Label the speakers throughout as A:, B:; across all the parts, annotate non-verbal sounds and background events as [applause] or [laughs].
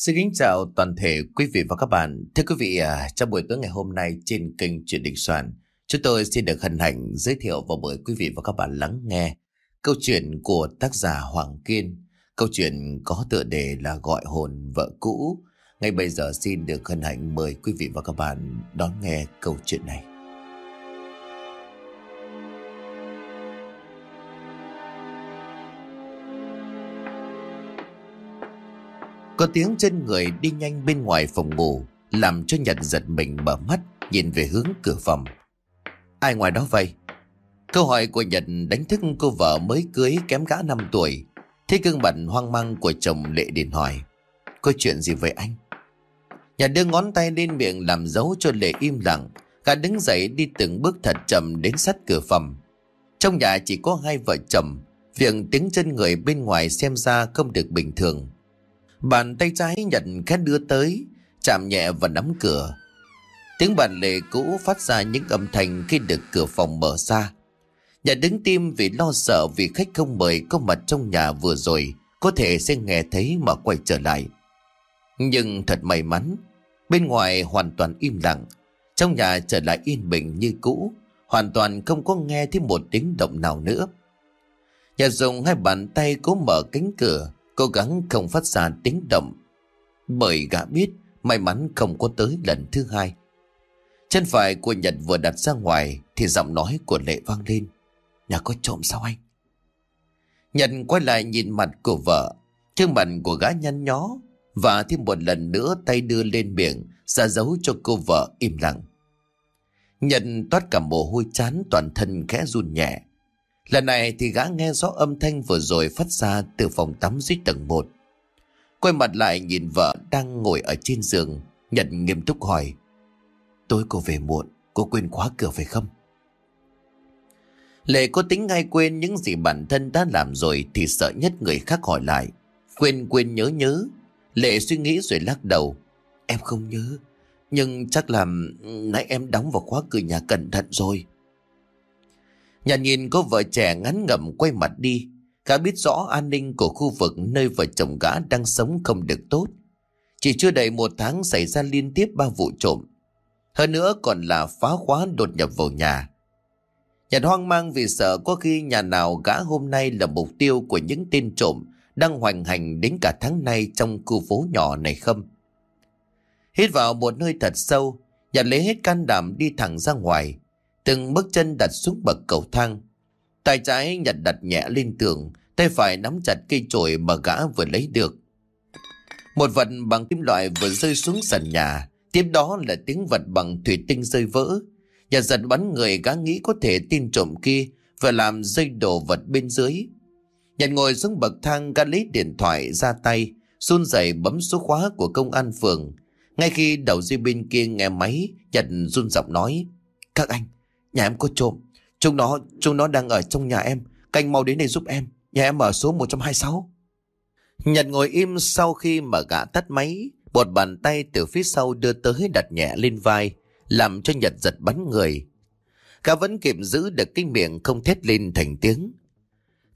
A: Xin kính chào toàn thể quý vị và các bạn. Thưa quý vị, à, trong buổi tối ngày hôm nay trên kênh Chuyện Đình Soạn, chúng tôi xin được hân hạnh giới thiệu và mời quý vị và các bạn lắng nghe câu chuyện của tác giả Hoàng Kiên. Câu chuyện có tựa đề là Gọi hồn vợ cũ. Ngay bây giờ xin được hân hạnh mời quý vị và các bạn đón nghe câu chuyện này. Có tiếng chân người đi nhanh bên ngoài phòng ngủ, Làm cho Nhật giật mình mở mắt, Nhìn về hướng cửa phòng. Ai ngoài đó vậy? Câu hỏi của Nhật đánh thức cô vợ mới cưới kém gã 5 tuổi. Thế cương mặt hoang mang của chồng Lệ Điền hỏi, Có chuyện gì vậy anh? Nhật đưa ngón tay lên miệng làm dấu cho Lệ im lặng. Gã đứng dậy đi từng bước thật chậm đến sát cửa phòng. Trong nhà chỉ có hai vợ chồng. Việc tiếng chân người bên ngoài xem ra không được bình thường. Bàn tay trái nhận khét đưa tới, chạm nhẹ vào nắm cửa. Tiếng bàn lề cũ phát ra những âm thanh khi được cửa phòng mở ra. Nhà đứng tim vì lo sợ vì khách không mời có mặt trong nhà vừa rồi có thể sẽ nghe thấy mà quay trở lại. Nhưng thật may mắn, bên ngoài hoàn toàn im lặng, trong nhà trở lại yên bình như cũ, hoàn toàn không có nghe thấy một tiếng động nào nữa. Nhà dùng hai bàn tay cố mở cánh cửa, cố gắng không phát ra tiếng động. Bởi gã biết may mắn không có tới lần thứ hai. Chân phải của Nhật vừa đặt ra ngoài thì giọng nói của Lệ vang lên. Nhà có trộm sao anh? Nhật quay lại nhìn mặt của vợ, thương mặt của gã nhăn nhó và thêm một lần nữa tay đưa lên miệng ra dấu cho cô vợ im lặng. Nhật toát cả mồ hôi chán toàn thân khẽ run nhẹ. Lần này thì gã nghe rõ âm thanh vừa rồi phát ra từ phòng tắm dưới tầng 1. Quay mặt lại nhìn vợ đang ngồi ở trên giường, nhận nghiêm túc hỏi. Tối cô về muộn, cô quên khóa cửa phải không? Lệ có tính ngay quên những gì bản thân đã làm rồi thì sợ nhất người khác hỏi lại. Quên quên nhớ nhớ. Lệ suy nghĩ rồi lắc đầu. Em không nhớ, nhưng chắc là ừ, nãy em đóng vào khóa cửa nhà cẩn thận rồi. Nhà nhìn có vợ trẻ ngắn ngẩm quay mặt đi. Gã biết rõ an ninh của khu vực nơi vợ chồng gã đang sống không được tốt. Chỉ chưa đầy một tháng xảy ra liên tiếp ba vụ trộm. Hơn nữa còn là phá khóa đột nhập vào nhà. Nhật hoang mang vì sợ có khi nhà nào gã hôm nay là mục tiêu của những tên trộm đang hoành hành đến cả tháng nay trong khu phố nhỏ này không. Hít vào một hơi thật sâu, Nhật lấy hết can đảm đi thẳng ra ngoài, từng bước chân đặt xuống bậc cầu thang. Tay trái nhặt đặt nhẹ lên tường, tay phải nắm chặt cây chổi mà gã vừa lấy được. Một vật bằng kim loại vừa rơi xuống sàn nhà, tiếp đó là tiếng vật bằng thủy tinh rơi vỡ. Nhà giật bắn người gã nghĩ có thể tin trộm kia và làm rơi đổ vật bên dưới. Nhật ngồi xuống bậc thang gã lấy điện thoại ra tay, run rẩy bấm số khóa của công an phường. Ngay khi đầu dây bên kia nghe máy, Nhật run giọng nói, Các anh, Nhà em có trộm. Chúng nó chúng nó đang ở trong nhà em. Canh mau đến đây giúp em. Nhà em ở số 126 Nhật ngồi im sau khi mà gã tắt máy. Một bàn tay từ phía sau đưa tới đặt nhẹ lên vai, Làm cho Nhật giật bắn người. Gã vẫn kịp giữ được cái miệng không thét lên thành tiếng.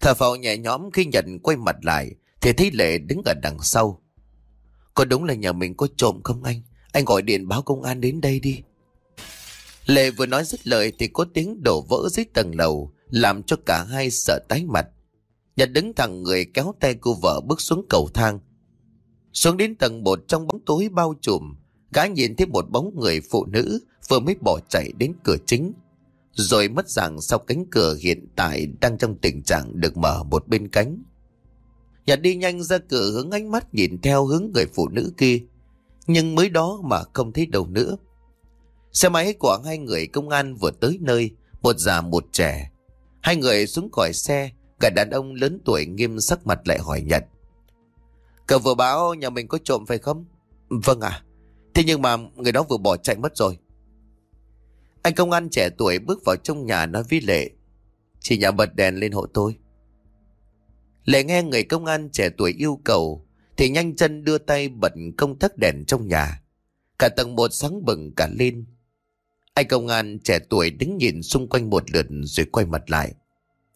A: Thở phào nhẹ nhõm khi Nhật quay mặt lại, Thì thấy Lệ đứng ở đằng sau. Có đúng là nhà mình có trộm không anh? Anh gọi điện báo công an đến đây đi. Lệ vừa nói dứt lời thì có tiếng đổ vỡ dưới tầng lầu, làm cho cả hai sợ tái mặt. Nhật đứng thẳng người kéo tay cô vợ bước xuống cầu thang. Xuống đến tầng một trong bóng tối bao trùm, gã nhìn thấy một bóng người phụ nữ vừa mới bỏ chạy đến cửa chính. Rồi mất dạng sau cánh cửa hiện tại đang trong tình trạng được mở một bên cánh. Nhật đi nhanh ra cửa hướng ánh mắt nhìn theo hướng người phụ nữ kia. Nhưng mới đó mà không thấy đâu nữa. Xe máy của hai người công an vừa tới nơi, một già một trẻ. Hai người xuống khỏi xe, cả đàn ông lớn tuổi nghiêm sắc mặt lại hỏi Nhật. Cậu vừa báo nhà mình có trộm phải không? Vâng ạ. Thế nhưng mà người đó vừa bỏ chạy mất rồi. Anh công an trẻ tuổi bước vào trong nhà nói với Lệ. Chị nhà bật đèn lên hộ tôi. Lệ nghe người công an trẻ tuổi yêu cầu thì nhanh chân đưa tay bật công tắc đèn trong nhà. Cả tầng một sáng bừng cả lên. Anh công an trẻ tuổi đứng nhìn xung quanh một lượt rồi quay mặt lại.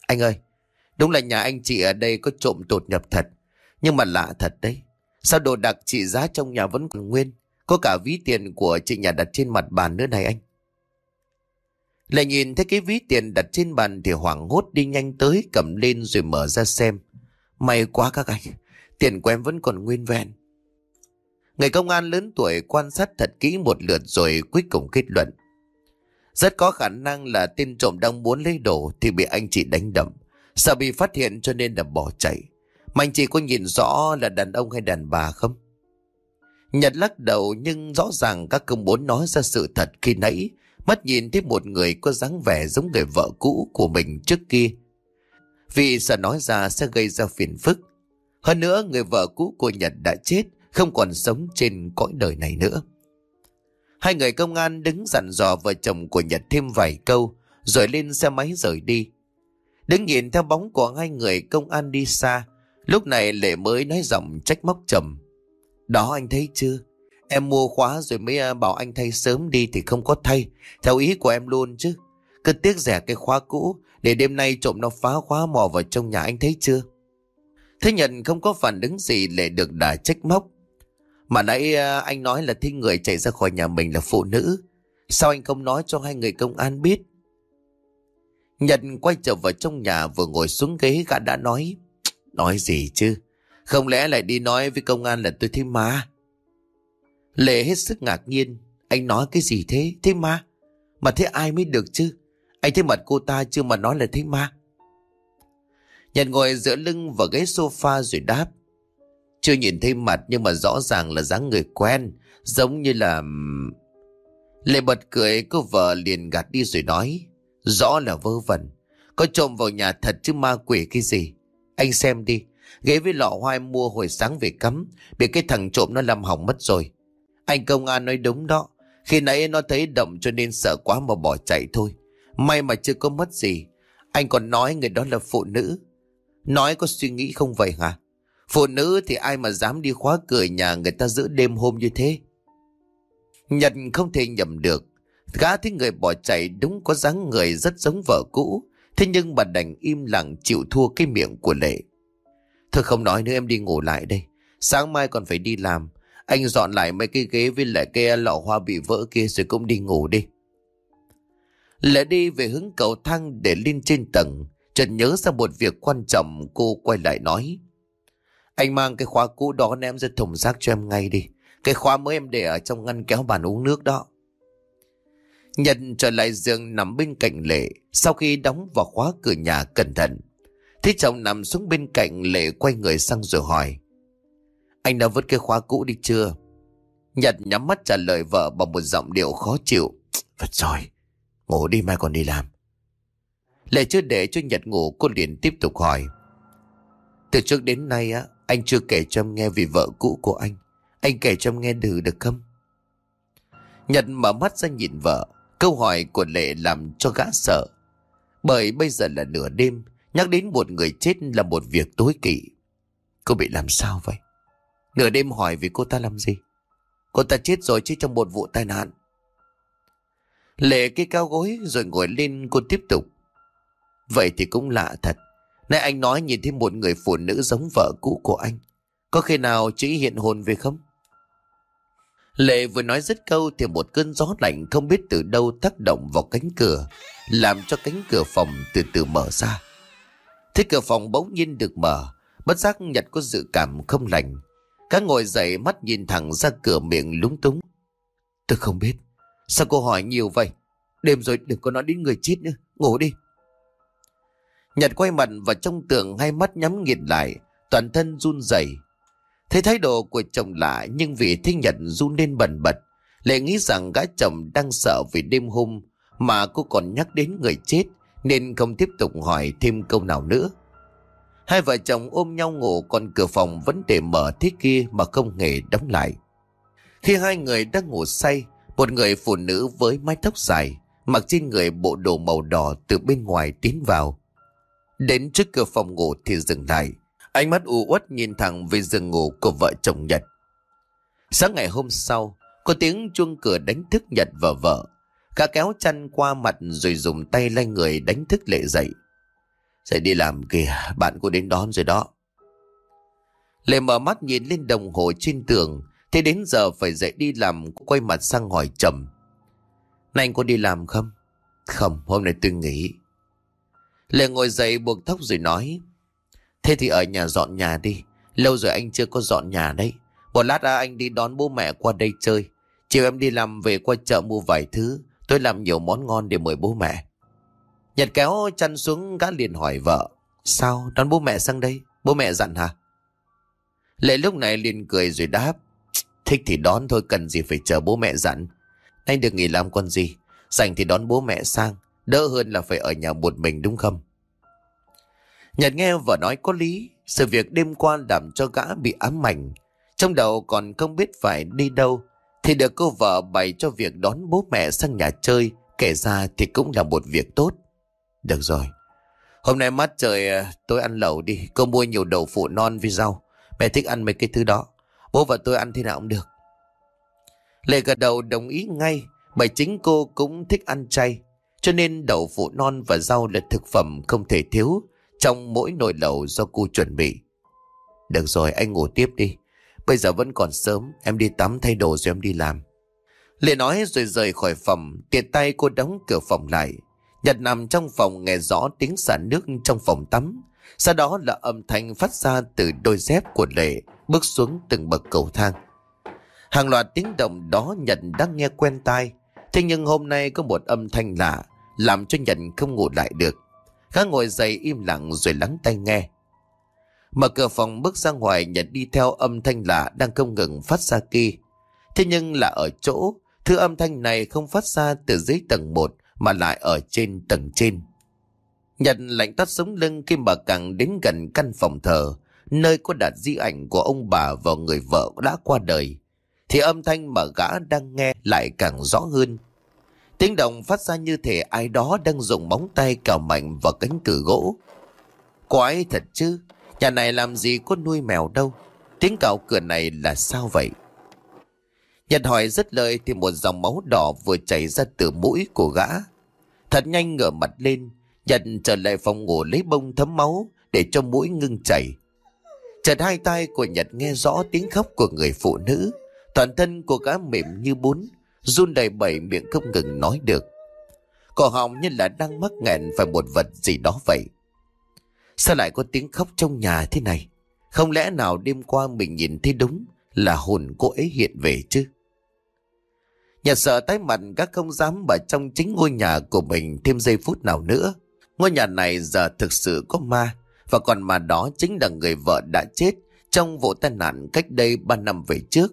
A: Anh ơi, đúng là nhà anh chị ở đây có trộm đột nhập thật. Nhưng mà lạ thật đấy. Sao đồ đặc trị giá trong nhà vẫn còn nguyên? Có cả ví tiền của chị nhà đặt trên mặt bàn nữa này anh. Lại nhìn thấy cái ví tiền đặt trên bàn thì hoảng hốt đi nhanh tới cầm lên rồi mở ra xem. May quá các anh, tiền của em vẫn còn nguyên vẹn. Người công an lớn tuổi quan sát thật kỹ một lượt rồi cuối cùng kết luận. Rất có khả năng là tên trộm đang muốn lấy đồ thì bị anh chị đánh đập. Sợ bị phát hiện cho nên là bỏ chạy. Mà anh chị có nhìn rõ là đàn ông hay đàn bà không? Nhật lắc đầu nhưng rõ ràng các công bố nói ra sự thật khi nãy Mắt nhìn thấy một người có dáng vẻ giống người vợ cũ của mình trước kia. Vì sợ nói ra sẽ gây ra phiền phức. Hơn nữa người vợ cũ của Nhật đã chết, không còn sống trên cõi đời này nữa. Hai người công an đứng dặn dò vợ chồng của Nhật thêm vài câu, rồi lên xe máy rời đi. Đứng nhìn theo bóng của hai người công an đi xa, lúc này Lệ mới nói giọng trách móc trầm. Đó anh thấy chưa? Em mua khóa rồi mới à, bảo anh thay sớm đi thì không có thay. Theo ý của em luôn chứ. Cứ tiếc rẻ cái khóa cũ để đêm nay trộm nó phá khóa mò vào trong nhà anh thấy chưa? Thế nhận không có phản ứng gì lệ được đả trách móc. Mà nãy à, anh nói là thấy người chạy ra khỏi nhà mình là phụ nữ. Sao anh không nói cho hai người công an biết? Nhật quay trở vào trong nhà vừa ngồi xuống ghế, gã đã nói. Nói gì chứ? Không lẽ lại đi nói với công an là tôi thấy ma? Lệ hết sức ngạc nhiên. Anh nói cái gì thế? Thế ma? Mà thế ai mới được chứ? Anh thấy mặt cô ta chưa mà nói là thế ma. Nhật ngồi giữa lưng vào ghế sofa rồi đáp. Chưa nhìn thấy mặt nhưng mà rõ ràng là dáng người quen. Giống như là... Lệ bật cười, cô vợ liền gạt đi rồi nói. Rõ là vơ vẩn. Có trộm vào nhà thật chứ ma quỷ cái gì. Anh xem đi. Ghế với lọ hoa mua hồi sáng về cắm. Bị cái thằng trộm nó làm hỏng mất rồi. Anh công an nói đúng đó. Khi nãy nó thấy động cho nên sợ quá mà bỏ chạy thôi. May mà chưa có mất gì. Anh còn nói người đó là phụ nữ. Nói có suy nghĩ không vậy hả? Phụ nữ thì ai mà dám đi khóa cửa nhà người ta giữ đêm hôm như thế? Nhật không thể nhầm được. Gã thấy người bỏ chạy đúng có dáng người rất giống vợ cũ. Thế nhưng bà đành im lặng chịu thua cái miệng của Lệ. Thôi không nói nữa, em đi ngủ lại đây. Sáng mai còn phải đi làm. Anh dọn lại mấy cái ghế với lại cái lọ hoa bị vỡ kia rồi cũng đi ngủ đi. Lệ đi về hướng cầu thang để lên trên tầng. Chợt nhớ ra một việc quan trọng, cô quay lại nói. Anh mang cái khóa cũ đó ném ra thùng rác cho em ngay đi. Cái khóa mới em để ở trong ngăn kéo bàn uống nước đó. Nhật trở lại giường nằm bên cạnh Lệ. Sau khi đóng vào khóa cửa nhà cẩn thận. Thế chồng nằm xuống bên cạnh Lệ quay người sang rồi hỏi. Anh đã vứt cái khóa cũ đi chưa? Nhật nhắm mắt trả lời vợ bằng một giọng điệu khó chịu. vật rồi, ngủ đi mai còn đi làm. Lệ chưa để cho Nhật ngủ cô liền tiếp tục hỏi. Từ trước đến nay á, anh chưa kể cho em nghe về vợ cũ của anh. Anh kể cho em nghe được được không? Nhật mở mắt ra nhìn vợ. Câu hỏi của Lệ làm cho gã sợ. Bởi bây giờ là nửa đêm, nhắc đến một người chết là một việc tối kỵ. Cô bị làm sao vậy? Nửa đêm hỏi vì cô ta làm gì? Cô ta chết rồi chứ trong một vụ tai nạn. Lệ cái cao gối rồi ngồi lên cô tiếp tục. Vậy thì cũng lạ thật. Nãy anh nói nhìn thấy một người phụ nữ giống vợ cũ của anh. Có khi nào chị hiện hồn về không? Lệ vừa nói dứt câu thì một cơn gió lạnh không biết từ đâu tác động vào cánh cửa, làm cho cánh cửa phòng từ từ mở ra. Thế cửa phòng bỗng nhiên được mở, bất giác Nhật có dự cảm không lành. Các ngồi dậy mắt nhìn thẳng ra cửa miệng lúng túng. Tôi không biết. Sao cô hỏi nhiều vậy? Đêm rồi đừng có nói đến người chết nữa. Ngủ đi. Nhật quay mặt vào trong tường hai mắt nhắm nghiền lại. Toàn thân run rẩy. Thấy thái độ của chồng lạ nhưng vì thích Nhật run lên bần bật. Lại nghĩ rằng gã chồng đang sợ vì đêm hôm mà cô còn nhắc đến người chết nên không tiếp tục hỏi thêm câu nào nữa. Hai vợ chồng ôm nhau ngủ còn cửa phòng vẫn để mở thế kia mà không hề đóng lại. Khi hai người đang ngủ say, một người phụ nữ với mái tóc dài, mặc trên người bộ đồ màu đỏ từ bên ngoài tiến vào. Đến trước cửa phòng ngủ thì dừng lại. Ánh mắt u uất nhìn thẳng về giường ngủ của vợ chồng Nhật. Sáng ngày hôm sau, có tiếng chuông cửa đánh thức Nhật và vợ. Cả kéo chăn qua mặt rồi dùng tay lay người đánh thức lệ dậy. Dậy đi làm kìa, bạn cô đến đón rồi đó. Lệ mở mắt nhìn lên đồng hồ trên tường. Thế đến giờ phải dậy đi làm quay mặt sang hỏi chậm. Này anh có đi làm không? Không, hôm nay tôi nghỉ. Lệ ngồi dậy buộc tóc rồi nói. Thế thì ở nhà dọn nhà đi. Lâu rồi anh chưa có dọn nhà đấy. Một lát à, anh đi đón bố mẹ qua đây chơi. Chiều em đi làm về qua chợ mua vài thứ. Tôi làm nhiều món ngon để mời bố mẹ. Nhật kéo chăn xuống gã liền hỏi vợ. Sao đón bố mẹ sang đây? Bố mẹ dặn hả? Lệ lúc này liền cười rồi đáp. Thích thì đón thôi cần gì phải chờ bố mẹ dặn. Anh được nghỉ làm con gì. Rảnh thì đón bố mẹ sang. Đỡ hơn là phải ở nhà một mình đúng không? Nhật nghe vợ nói có lý. Sự việc đêm qua làm cho gã bị ám ảnh. Trong đầu còn không biết phải đi đâu. Thì được cô vợ bày cho việc đón bố mẹ sang nhà chơi. Kể ra thì cũng là một việc tốt. Được rồi. Hôm nay mát trời à, tôi ăn lẩu đi. Cô mua nhiều đậu phụ non với rau. Mẹ thích ăn mấy cái thứ đó. Bố và tôi ăn thế nào cũng được. Lệ gật đầu đồng ý ngay. Bởi chính cô cũng thích ăn chay. Cho nên đậu phụ non và rau là thực phẩm không thể thiếu trong mỗi nồi lẩu do cô chuẩn bị. Được rồi, anh ngủ tiếp đi. Bây giờ vẫn còn sớm, em đi tắm thay đồ rồi em đi làm. Lệ nói rồi rời khỏi phòng, tiện tay cô đóng cửa phòng lại. Nhật nằm trong phòng nghe rõ tiếng xả nước trong phòng tắm. Sau đó là âm thanh phát ra từ đôi dép của Lệ bước xuống từng bậc cầu thang. Hàng loạt tiếng động đó Nhật đang nghe quen tai. Thế nhưng hôm nay có một âm thanh lạ làm cho Nhật không ngủ lại được. Khá ngồi dậy im lặng rồi lắng tai nghe. Mở cửa phòng bước ra ngoài Nhật đi theo âm thanh lạ đang không ngừng phát ra kia. Thế nhưng là ở chỗ, thứ âm thanh này không phát ra từ dưới tầng 1 mà lại ở trên tầng trên. Nhật lạnh tắt sống lưng khi mà càng đến gần căn phòng thờ, nơi có đặt di ảnh của ông bà và người vợ đã qua đời. Thì âm thanh mà gã đang nghe lại càng rõ hơn. Tiếng động phát ra như thể ai đó đang dùng móng tay cào mạnh vào cánh cửa gỗ. Quái thật chứ, nhà này làm gì có nuôi mèo đâu. Tiếng cào cửa này là sao vậy? Nhật hỏi rất lời thì một dòng máu đỏ vừa chảy ra từ mũi của gã. Thật nhanh ngửa mặt lên, Nhật trở lại phòng ngủ lấy bông thấm máu để cho mũi ngưng chảy. Chợt hai tay của Nhật nghe rõ tiếng khóc của người phụ nữ. Toàn thân của gã mềm như bún, run đầy bẩy miệng không ngừng nói được. Cổ họng như là đang mắc nghẹn phải một vật gì đó vậy. Sao lại có tiếng khóc trong nhà thế này? Không lẽ nào đêm qua mình nhìn thấy đúng là hồn cô ấy hiện về chứ? Nhà sợ tái mặt các không dám ở trong chính ngôi nhà của mình thêm giây phút nào nữa. Ngôi nhà này giờ thực sự có ma, và còn mà đó chính là người vợ đã chết trong vụ tai nạn cách đây 3 năm về trước.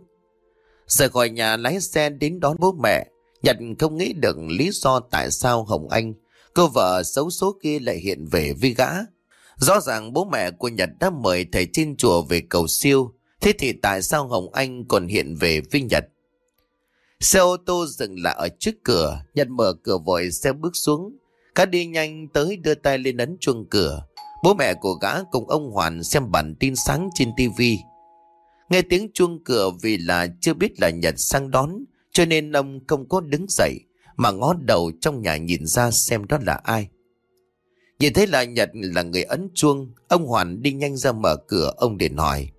A: Rời khỏi nhà lái xe đến đón bố mẹ, Nhật không nghĩ được lý do tại sao Hồng Anh, cô vợ xấu số kia lại hiện về với gã. Rõ ràng bố mẹ của Nhật đã mời thầy trên chùa về cầu siêu, thế thì tại sao Hồng Anh còn hiện về với Nhật? Xe ô tô dừng lại ở trước cửa, Nhật mở cửa vội xe bước xuống. Cá đi nhanh tới đưa tay lên ấn chuông cửa. Bố mẹ của gã cùng ông Hoàn xem bản tin sáng trên tivi. Nghe tiếng chuông cửa vì là chưa biết là Nhật sang đón, cho nên ông không có đứng dậy, mà ngó đầu trong nhà nhìn ra xem đó là ai. Nhìn thấy là Nhật là người ấn chuông, ông Hoàn đi nhanh ra mở cửa, ông để hỏi.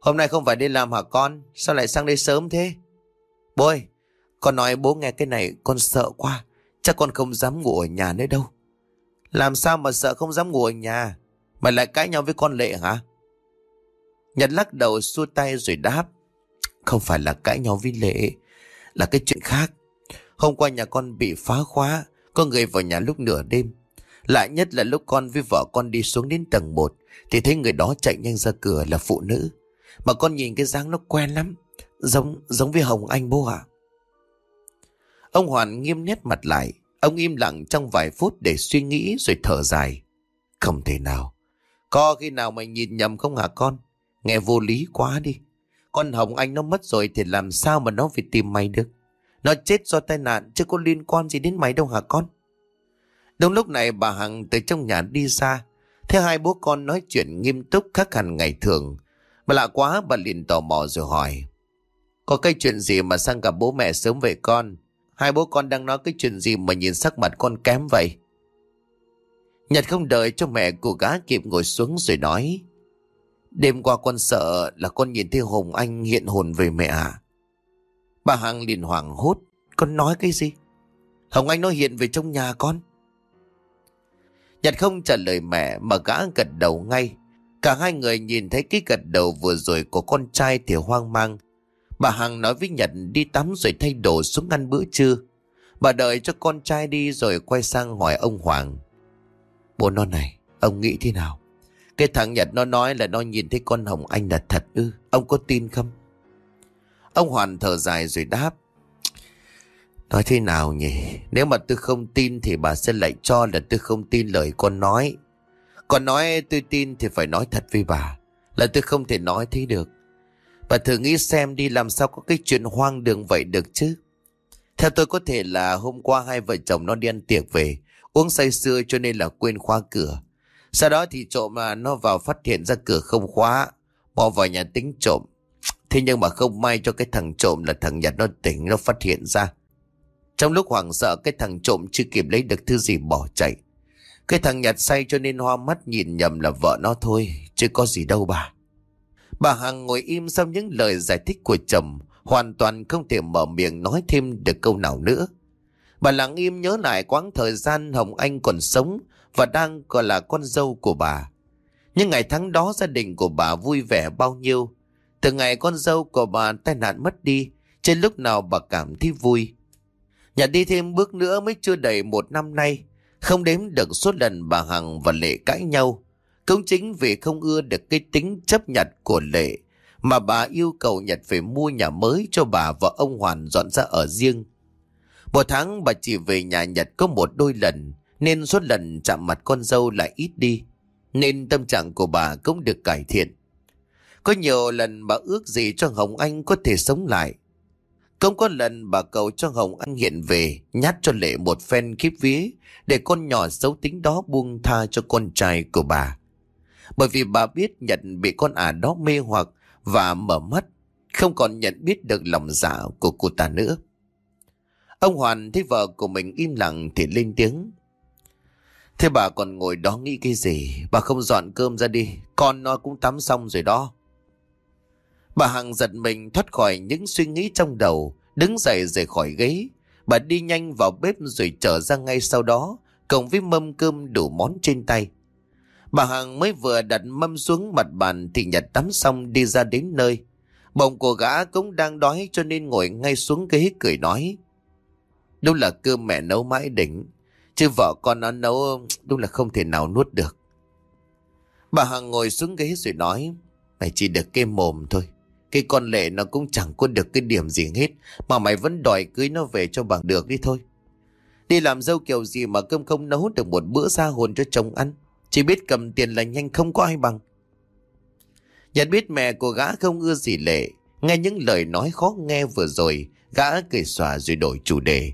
A: Hôm nay không phải đi làm hả con? Sao lại sang đây sớm thế? Bố ơi, con nói bố nghe cái này con sợ quá. Chắc con không dám ngủ ở nhà nữa đâu. Làm sao mà sợ không dám ngủ ở nhà? Mày lại cãi nhau với con Lệ hả? Nhật lắc đầu xua tay rồi đáp. Không phải là cãi nhau với Lệ, là cái chuyện khác. Hôm qua nhà con bị phá khóa, có người vào nhà lúc nửa đêm. Lạ nhất là lúc con với vợ con đi xuống đến tầng 1 thì thấy người đó chạy nhanh ra cửa là phụ nữ. Mà con nhìn cái dáng nó quen lắm. Giống giống với Hồng Anh bố ạ. Ông Hoàn nghiêm nét mặt lại. Ông im lặng trong vài phút để suy nghĩ rồi thở dài. Không thể nào. Có khi nào mày nhìn nhầm không hả con? Nghe vô lý quá đi. Con Hồng Anh nó mất rồi thì làm sao mà nó phải tìm mày được? Nó chết do tai nạn, chứ có liên quan gì đến mày đâu hả con? Đúng lúc này, bà Hằng từ trong nhà đi ra. Thế hai bố con nói chuyện nghiêm túc khác hẳn ngày thường. Mà lạ quá, bà liền tò mò rồi hỏi. Có cái chuyện gì mà sang gặp bố mẹ sớm vậy con? Hai bố con đang nói cái chuyện gì mà nhìn sắc mặt con kém vậy? Nhật không đợi cho mẹ của gá kịp ngồi xuống rồi nói. Đêm qua con sợ là con nhìn thấy Hồng Anh hiện hồn về mẹ à? Bà Hằng liền hoảng hốt. Con nói cái gì? Hồng Anh nó hiện về trong nhà con. Nhật không trả lời mẹ mà gã gật đầu ngay. Cả hai người nhìn thấy cái gật đầu vừa rồi của con trai thì hoang mang. Bà Hằng nói với Nhật đi tắm rồi thay đồ xuống ăn bữa trưa. Bà đợi cho con trai đi rồi quay sang hỏi ông Hoàng. Bố non này, ông nghĩ thế nào? Cái thằng Nhật nó nói là nó nhìn thấy con Hồng Anh là thật ư, ông có tin không? Ông Hoàn thở dài rồi đáp. Nói thế nào nhỉ? Nếu mà tôi không tin thì bà sẽ lại cho là tôi không tin lời con nói. Con nói tôi tin thì phải nói thật với bà. Là tôi không thể nói thế được. Bà thử nghĩ xem đi làm sao có cái chuyện hoang đường vậy được chứ. Theo tôi có thể là hôm qua hai vợ chồng nó đi ăn tiệc về. Uống say sưa cho nên là quên khóa cửa. Sau đó thì trộm mà nó vào phát hiện ra cửa không khóa. Bỏ vào nhà tính trộm. Thế nhưng mà không may cho cái thằng trộm là thằng Nhật nó tỉnh nó phát hiện ra. Trong lúc hoảng sợ cái thằng trộm chưa kịp lấy được thứ gì bỏ chạy. Cái thằng Nhật say cho nên hoa mắt nhìn nhầm là vợ nó thôi, chứ có gì đâu bà. Bà Hằng ngồi im sau những lời giải thích của chồng, hoàn toàn không thể mở miệng nói thêm được câu nào nữa. Bà lặng im nhớ lại quãng thời gian Hồng Anh còn sống và đang còn là con dâu của bà. những ngày tháng đó gia đình của bà vui vẻ bao nhiêu. Từ ngày con dâu của bà tai nạn mất đi, trên lúc nào bà cảm thấy vui. Nhà đi thêm bước nữa mới chưa đầy một năm nay, không đếm được số lần bà Hằng và Lệ cãi nhau. Cũng chính vì không ưa được cái tính chấp nhặt của Lệ, mà bà yêu cầu Nhật phải mua nhà mới cho bà và ông Hoàn dọn ra ở riêng. Một tháng bà chỉ về nhà Nhật có một đôi lần, nên số lần chạm mặt con dâu lại ít đi, nên tâm trạng của bà cũng được cải thiện. Có nhiều lần bà ước gì cho Hồng Anh có thể sống lại, không có lần bà cầu cho Hồng Anh hiện về, nhát cho Lệ một phen khiếp vía, để con nhỏ xấu tính đó buông tha cho con trai của bà. Bởi vì bà biết nhận bị con ả đó mê hoặc và mở mắt, không còn nhận biết được lòng dạ của cô ta nữa. Ông Hoàn thấy vợ của mình im lặng thì lên tiếng. Thế bà còn ngồi đó nghĩ cái gì? Bà không dọn cơm ra đi, con nó cũng tắm xong rồi đó. Bà Hằng giật mình thoát khỏi những suy nghĩ trong đầu, đứng dậy rời khỏi ghế. Bà đi nhanh vào bếp rồi trở ra ngay sau đó, cộng với mâm cơm đủ món trên tay. Bà Hằng mới vừa đặt mâm xuống mặt bàn thì Nhật tắm xong đi ra đến nơi. Bồng của gã cũng đang đói cho nên ngồi ngay xuống ghế cười nói. Đúng là cơm mẹ nấu mãi đỉnh, chứ vợ con nó nấu đúng là không thể nào nuốt được. Bà Hằng ngồi xuống ghế rồi nói, mày chỉ được cái mồm thôi. Cái con lệ nó cũng chẳng có được cái điểm gì hết Mà mày vẫn đòi cưới nó về cho bằng được đi thôi Đi làm dâu kiểu gì mà cơm không nấu được một bữa xa hồn cho chồng ăn Chỉ biết cầm tiền là nhanh không có ai bằng Nhận biết mẹ của gã không ưa gì lệ Nghe những lời nói khó nghe vừa rồi Gã cười xòa rồi đổi chủ đề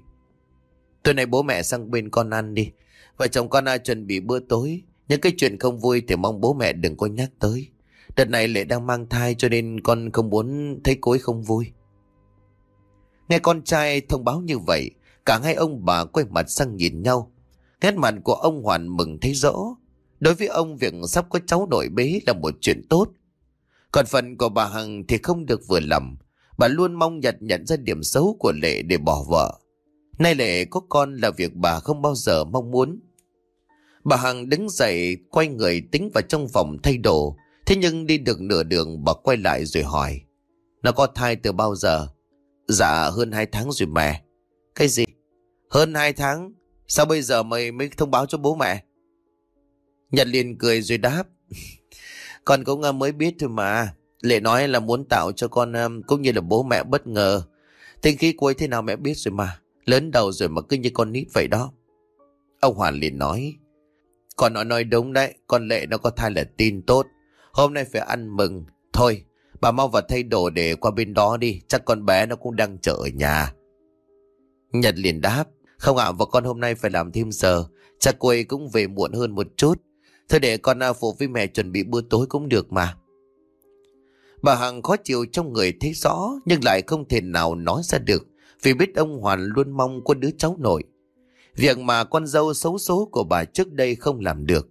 A: Tối nay bố mẹ sang bên con ăn đi Vợ chồng con ai chuẩn bị bữa tối Những cái chuyện không vui thì mong bố mẹ đừng có nhắc tới Đợt này Lệ đang mang thai cho nên con không muốn thấy cối không vui. Nghe con trai thông báo như vậy, cả hai ông bà quay mặt sang nhìn nhau. Nét mặt của ông Hoàn mừng thấy rõ. Đối với ông việc sắp có cháu nội bế là một chuyện tốt. Còn phần của bà Hằng thì không được vừa lòng. Bà luôn mong nhặt nhận ra điểm xấu của Lệ để bỏ vợ. Nay Lệ có con là việc bà không bao giờ mong muốn. Bà Hằng đứng dậy, quay người tính vào trong phòng thay đồ, Thế nhưng đi được nửa đường bà quay lại rồi hỏi. Nó có thai từ bao giờ? Dạ hơn hai tháng rồi mẹ. Cái gì? Hơn hai tháng? Sao bây giờ mày mới thông báo cho bố mẹ? Nhật liền cười rồi đáp. [laughs] con cũng à, mới biết thôi mà. Lệ nói là muốn tạo cho con à, cũng như là bố mẹ bất ngờ. tình khí cuối thế nào mẹ biết rồi mà. Lớn đầu rồi mà cứ như con nít vậy đó. Ông Hoàn liền nói. Con nó nói đúng đấy. Con Lệ nó có thai là tin tốt. Hôm nay phải ăn mừng. Thôi, bà mau vào thay đồ để qua bên đó đi. Chắc con bé nó cũng đang chờ ở nhà. Nhật liền đáp. Không ạ, và con hôm nay phải làm thêm giờ. Chắc cô ấy cũng về muộn hơn một chút. Thôi để con à, phụ với mẹ chuẩn bị bữa tối cũng được mà. Bà Hằng khó chịu trong người thấy rõ nhưng lại không thể nào nói ra được vì biết ông Hoàn luôn mong có đứa cháu nội. Việc mà con dâu xấu số của bà trước đây không làm được.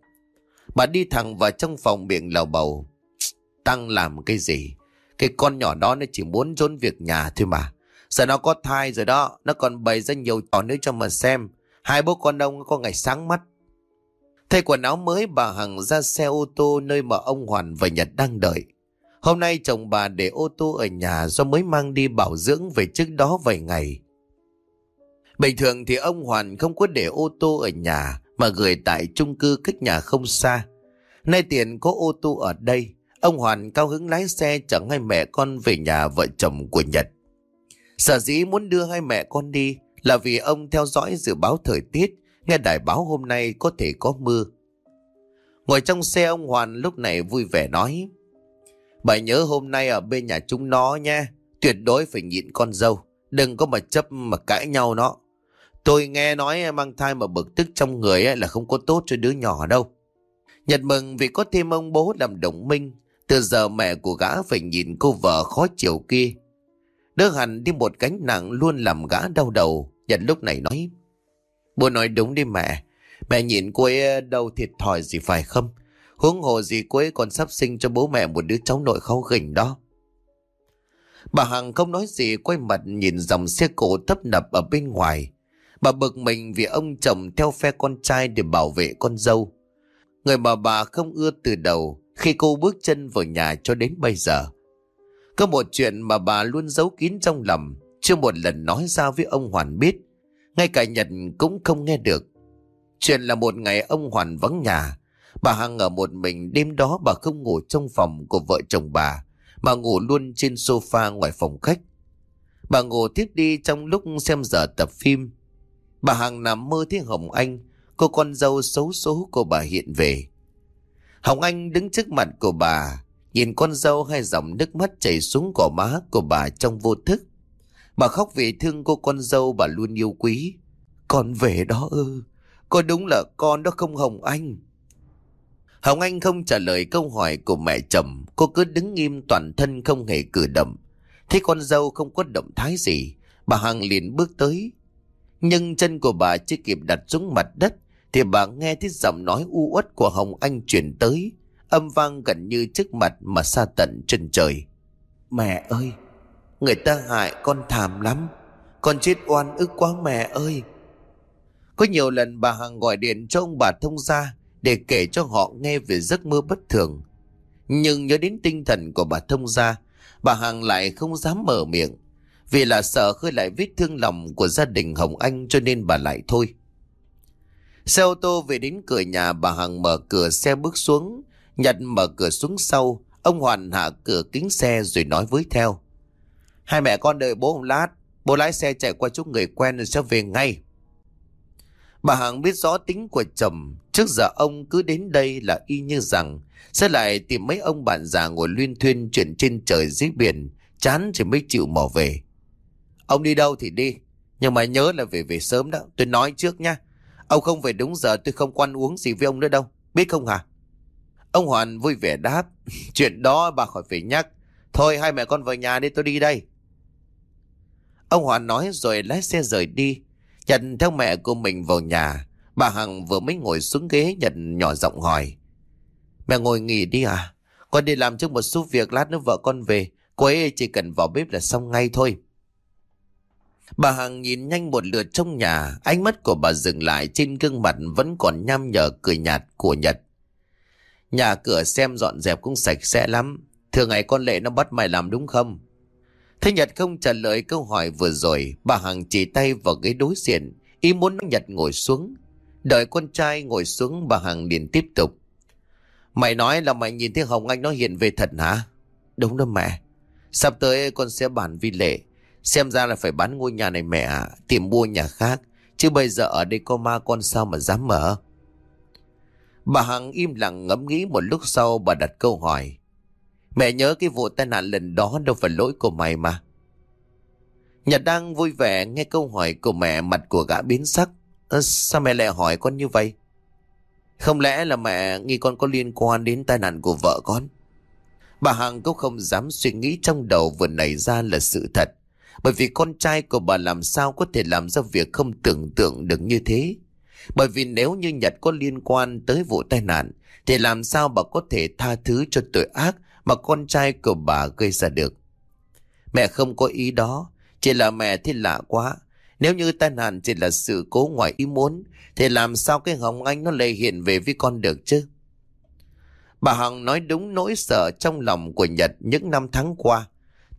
A: Bà đi thẳng vào trong phòng miệng lào bầu. [tsk] Tăng làm cái gì? Cái con nhỏ đó nó chỉ muốn trốn việc nhà thôi mà. Giờ nó có thai rồi đó, nó còn bày ra nhiều trò nữa cho mà xem. Hai bố con ông có ngày sáng mắt. Thay quần áo mới bà Hằng ra xe ô tô nơi mà ông Hoàn và Nhật đang đợi. Hôm nay chồng bà để ô tô ở nhà do mới mang đi bảo dưỡng về trước đó vài ngày. Bình thường thì ông Hoàn không có để ô tô ở nhà mà gửi tại chung cư cách nhà không xa. Nay tiền có ô tô ở đây, ông Hoàn cao hứng lái xe chở hai mẹ con về nhà vợ chồng của Nhật. Sở dĩ muốn đưa hai mẹ con đi là vì ông theo dõi dự báo thời tiết, nghe đài báo hôm nay có thể có mưa. Ngồi trong xe ông Hoàn lúc này vui vẻ nói, Bà nhớ hôm nay ở bên nhà chúng nó nha, tuyệt đối phải nhịn con dâu, đừng có mà chấp mà cãi nhau nó. Tôi nghe nói mang thai mà bực tức trong người là không có tốt cho đứa nhỏ đâu. Nhật mừng vì có thêm ông bố làm đồng minh, từ giờ mẹ của gã phải nhìn cô vợ khó chịu kia. Đỡ hẳn đi một gánh nặng luôn làm gã đau đầu, Nhật lúc này nói. Bố nói đúng đi mẹ, mẹ nhìn cô ấy đâu thiệt thòi gì phải không? Huống hồ gì cô ấy còn sắp sinh cho bố mẹ một đứa cháu nội kháu gỉnh đó. Bà Hằng không nói gì quay mặt nhìn dòng xe cổ tấp nập ở bên ngoài. Bà bực mình vì ông chồng theo phe con trai để bảo vệ con dâu. Người mà bà không ưa từ đầu khi cô bước chân vào nhà cho đến bây giờ. Có một chuyện mà bà luôn giấu kín trong lòng, chưa một lần nói ra với ông Hoàn biết. Ngay cả Nhật cũng không nghe được. Chuyện là một ngày ông Hoàn vắng nhà, bà Hằng ở một mình đêm đó bà không ngủ trong phòng của vợ chồng bà, mà ngủ luôn trên sofa ngoài phòng khách. Bà ngủ tiếp đi trong lúc xem giờ tập phim. Bà Hằng nằm mơ thấy Hồng Anh, cô con dâu xấu số của bà hiện về. Hồng Anh đứng trước mặt của bà, nhìn con dâu hai dòng nước mắt chảy xuống cỏ má của bà trong vô thức. Bà khóc vì thương cô con dâu bà luôn yêu quý. Con về đó ư, có đúng là con đó không Hồng Anh? Hồng Anh không trả lời câu hỏi của mẹ chồng, cô cứ đứng nghiêm toàn thân không hề cử động. Thấy con dâu không có động thái gì, bà Hằng liền bước tới. Nhưng chân của bà chưa kịp đặt xuống mặt đất, thì bà nghe thấy giọng nói u uất của Hồng Anh chuyển tới, âm vang gần như trước mặt mà xa tận chân trời. Mẹ ơi, người ta hại con thảm lắm, con chết oan ức quá mẹ ơi. Có nhiều lần bà Hằng gọi điện cho ông bà thông gia để kể cho họ nghe về giấc mơ bất thường. Nhưng nhớ đến tinh thần của bà thông gia, bà Hằng lại không dám mở miệng. Vì là sợ khơi lại vết thương lòng của gia đình Hồng Anh cho nên bà lại thôi. Xe ô tô về đến cửa nhà bà Hằng mở cửa xe bước xuống, nhặt mở cửa xuống sau, ông Hoàn hạ cửa kính xe rồi nói với theo. Hai mẹ con đợi bố một lát, bố lái xe chạy qua chỗ người quen rồi sẽ về ngay. Bà Hằng biết rõ tính của chồng, trước giờ ông cứ đến đây là y như rằng sẽ lại tìm mấy ông bạn già ngồi luyên thuyên chuyện trên trời dưới biển, chán thì mới chịu mò về. Ông đi đâu thì đi, nhưng mà nhớ là về về sớm đó, tôi nói trước nha. Ông không về đúng giờ tôi không quan uống gì với ông nữa đâu, biết không hả? Ông Hoàn vui vẻ đáp, [laughs] chuyện đó bà khỏi phải nhắc. Thôi hai mẹ con vào nhà đi tôi đi đây. Ông Hoàn nói rồi lái xe rời đi, Nhật theo mẹ của mình vào nhà. Bà Hằng vừa mới ngồi xuống ghế nhận nhỏ giọng hỏi. Mẹ ngồi nghỉ đi à? Con đi làm trước một số việc lát nữa vợ con về. Cô ấy chỉ cần vào bếp là xong ngay thôi. Bà Hằng nhìn nhanh một lượt trong nhà, ánh mắt của bà dừng lại trên gương mặt vẫn còn nham nhở cười nhạt của Nhật. Nhà cửa xem dọn dẹp cũng sạch sẽ lắm. Thường ngày con lệ nó bắt mày làm đúng không? Thế Nhật không trả lời câu hỏi vừa rồi, bà Hằng chỉ tay vào ghế đối diện, ý muốn Nhật ngồi xuống. Đợi con trai ngồi xuống bà Hằng liền tiếp tục. Mày nói là mày nhìn thấy Hồng Anh nó hiện về thật hả? Đúng đó mẹ. Sắp tới con sẽ bản vi lệ. Xem ra là phải bán ngôi nhà này mẹ ạ, tìm mua nhà khác. Chứ bây giờ ở đây có ma con sao mà dám mở? Bà Hằng im lặng ngẫm nghĩ một lúc sau bà đặt câu hỏi. Mẹ nhớ cái vụ tai nạn lần đó đâu phải lỗi của mày mà. Nhật đang vui vẻ nghe câu hỏi của mẹ mặt của gã biến sắc. À, sao mẹ lại hỏi con như vậy? Không lẽ là mẹ nghi con có liên quan đến tai nạn của vợ con? Bà Hằng cũng không dám suy nghĩ trong đầu vừa nảy ra là sự thật. Bởi vì con trai của bà làm sao có thể làm ra việc không tưởng tượng được như thế. Bởi vì nếu như Nhật có liên quan tới vụ tai nạn, thì làm sao bà có thể tha thứ cho tội ác mà con trai của bà gây ra được. Mẹ không có ý đó, chỉ là mẹ thì lạ quá. Nếu như tai nạn chỉ là sự cố ngoài ý muốn, thì làm sao cái Hồng Anh nó lại hiện về với con được chứ? Bà Hằng nói đúng nỗi sợ trong lòng của Nhật những năm tháng qua.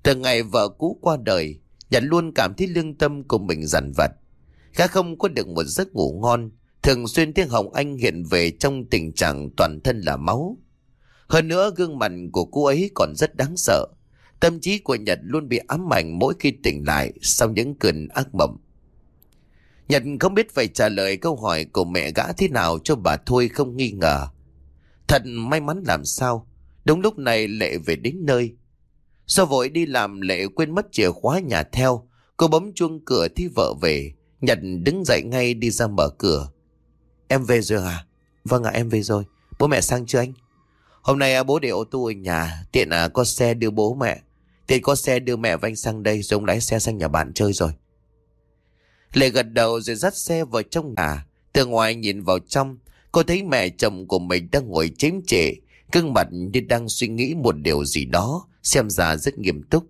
A: Từ ngày vợ cũ qua đời, Nhật luôn cảm thấy lương tâm của mình dằn vặt. Gã không có được một giấc ngủ ngon, thường xuyên tiếng Hồng Anh hiện về trong tình trạng toàn thân là máu. Hơn nữa gương mặt của cô ấy còn rất đáng sợ. Tâm trí của Nhật luôn bị ám ảnh mỗi khi tỉnh lại sau những cơn ác mộng. Nhật không biết phải trả lời câu hỏi của mẹ gã thế nào cho bà Thôi không nghi ngờ. Thật may mắn làm sao, đúng lúc này Lệ về đến nơi. Do vội đi làm Lệ quên mất chìa khóa nhà theo, cô bấm chuông cửa thì vợ về. Nhật đứng dậy ngay đi ra mở cửa. Em về rồi à? Vâng ạ em về rồi. Bố mẹ sang chưa anh? Hôm nay à, bố để ô tô ở nhà, tiện à, có xe đưa bố mẹ. Tiện có xe đưa mẹ và anh sang đây rồi ông lái xe sang nhà bạn chơi rồi. Lệ gật đầu rồi dắt xe vào trong nhà. Từ ngoài nhìn vào trong, cô thấy mẹ chồng của mình đang ngồi chém trệ, gương mặt như đang suy nghĩ một điều gì đó, xem ra rất nghiêm túc.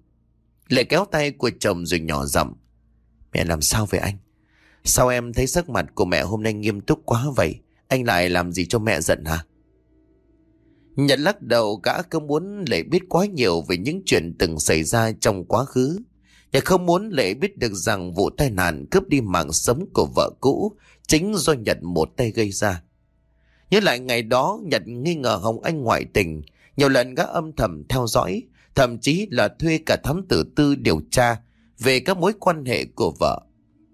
A: Lệ kéo tay của chồng rồi nhỏ giọng. Mẹ làm sao vậy anh? Sao em thấy sắc mặt của mẹ hôm nay nghiêm túc quá vậy? Anh lại làm gì cho mẹ giận hả? Nhật lắc đầu gã cơ muốn Lệ biết quá nhiều về những chuyện từng xảy ra trong quá khứ. Để không muốn Lệ biết được rằng vụ tai nạn cướp đi mạng sống của vợ cũ chính do Nhật một tay gây ra. Nhớ lại ngày đó Nhật nghi ngờ Hồng Anh ngoại tình, nhiều lần gã âm thầm theo dõi, thậm chí là thuê cả thám tử tư điều tra về các mối quan hệ của vợ.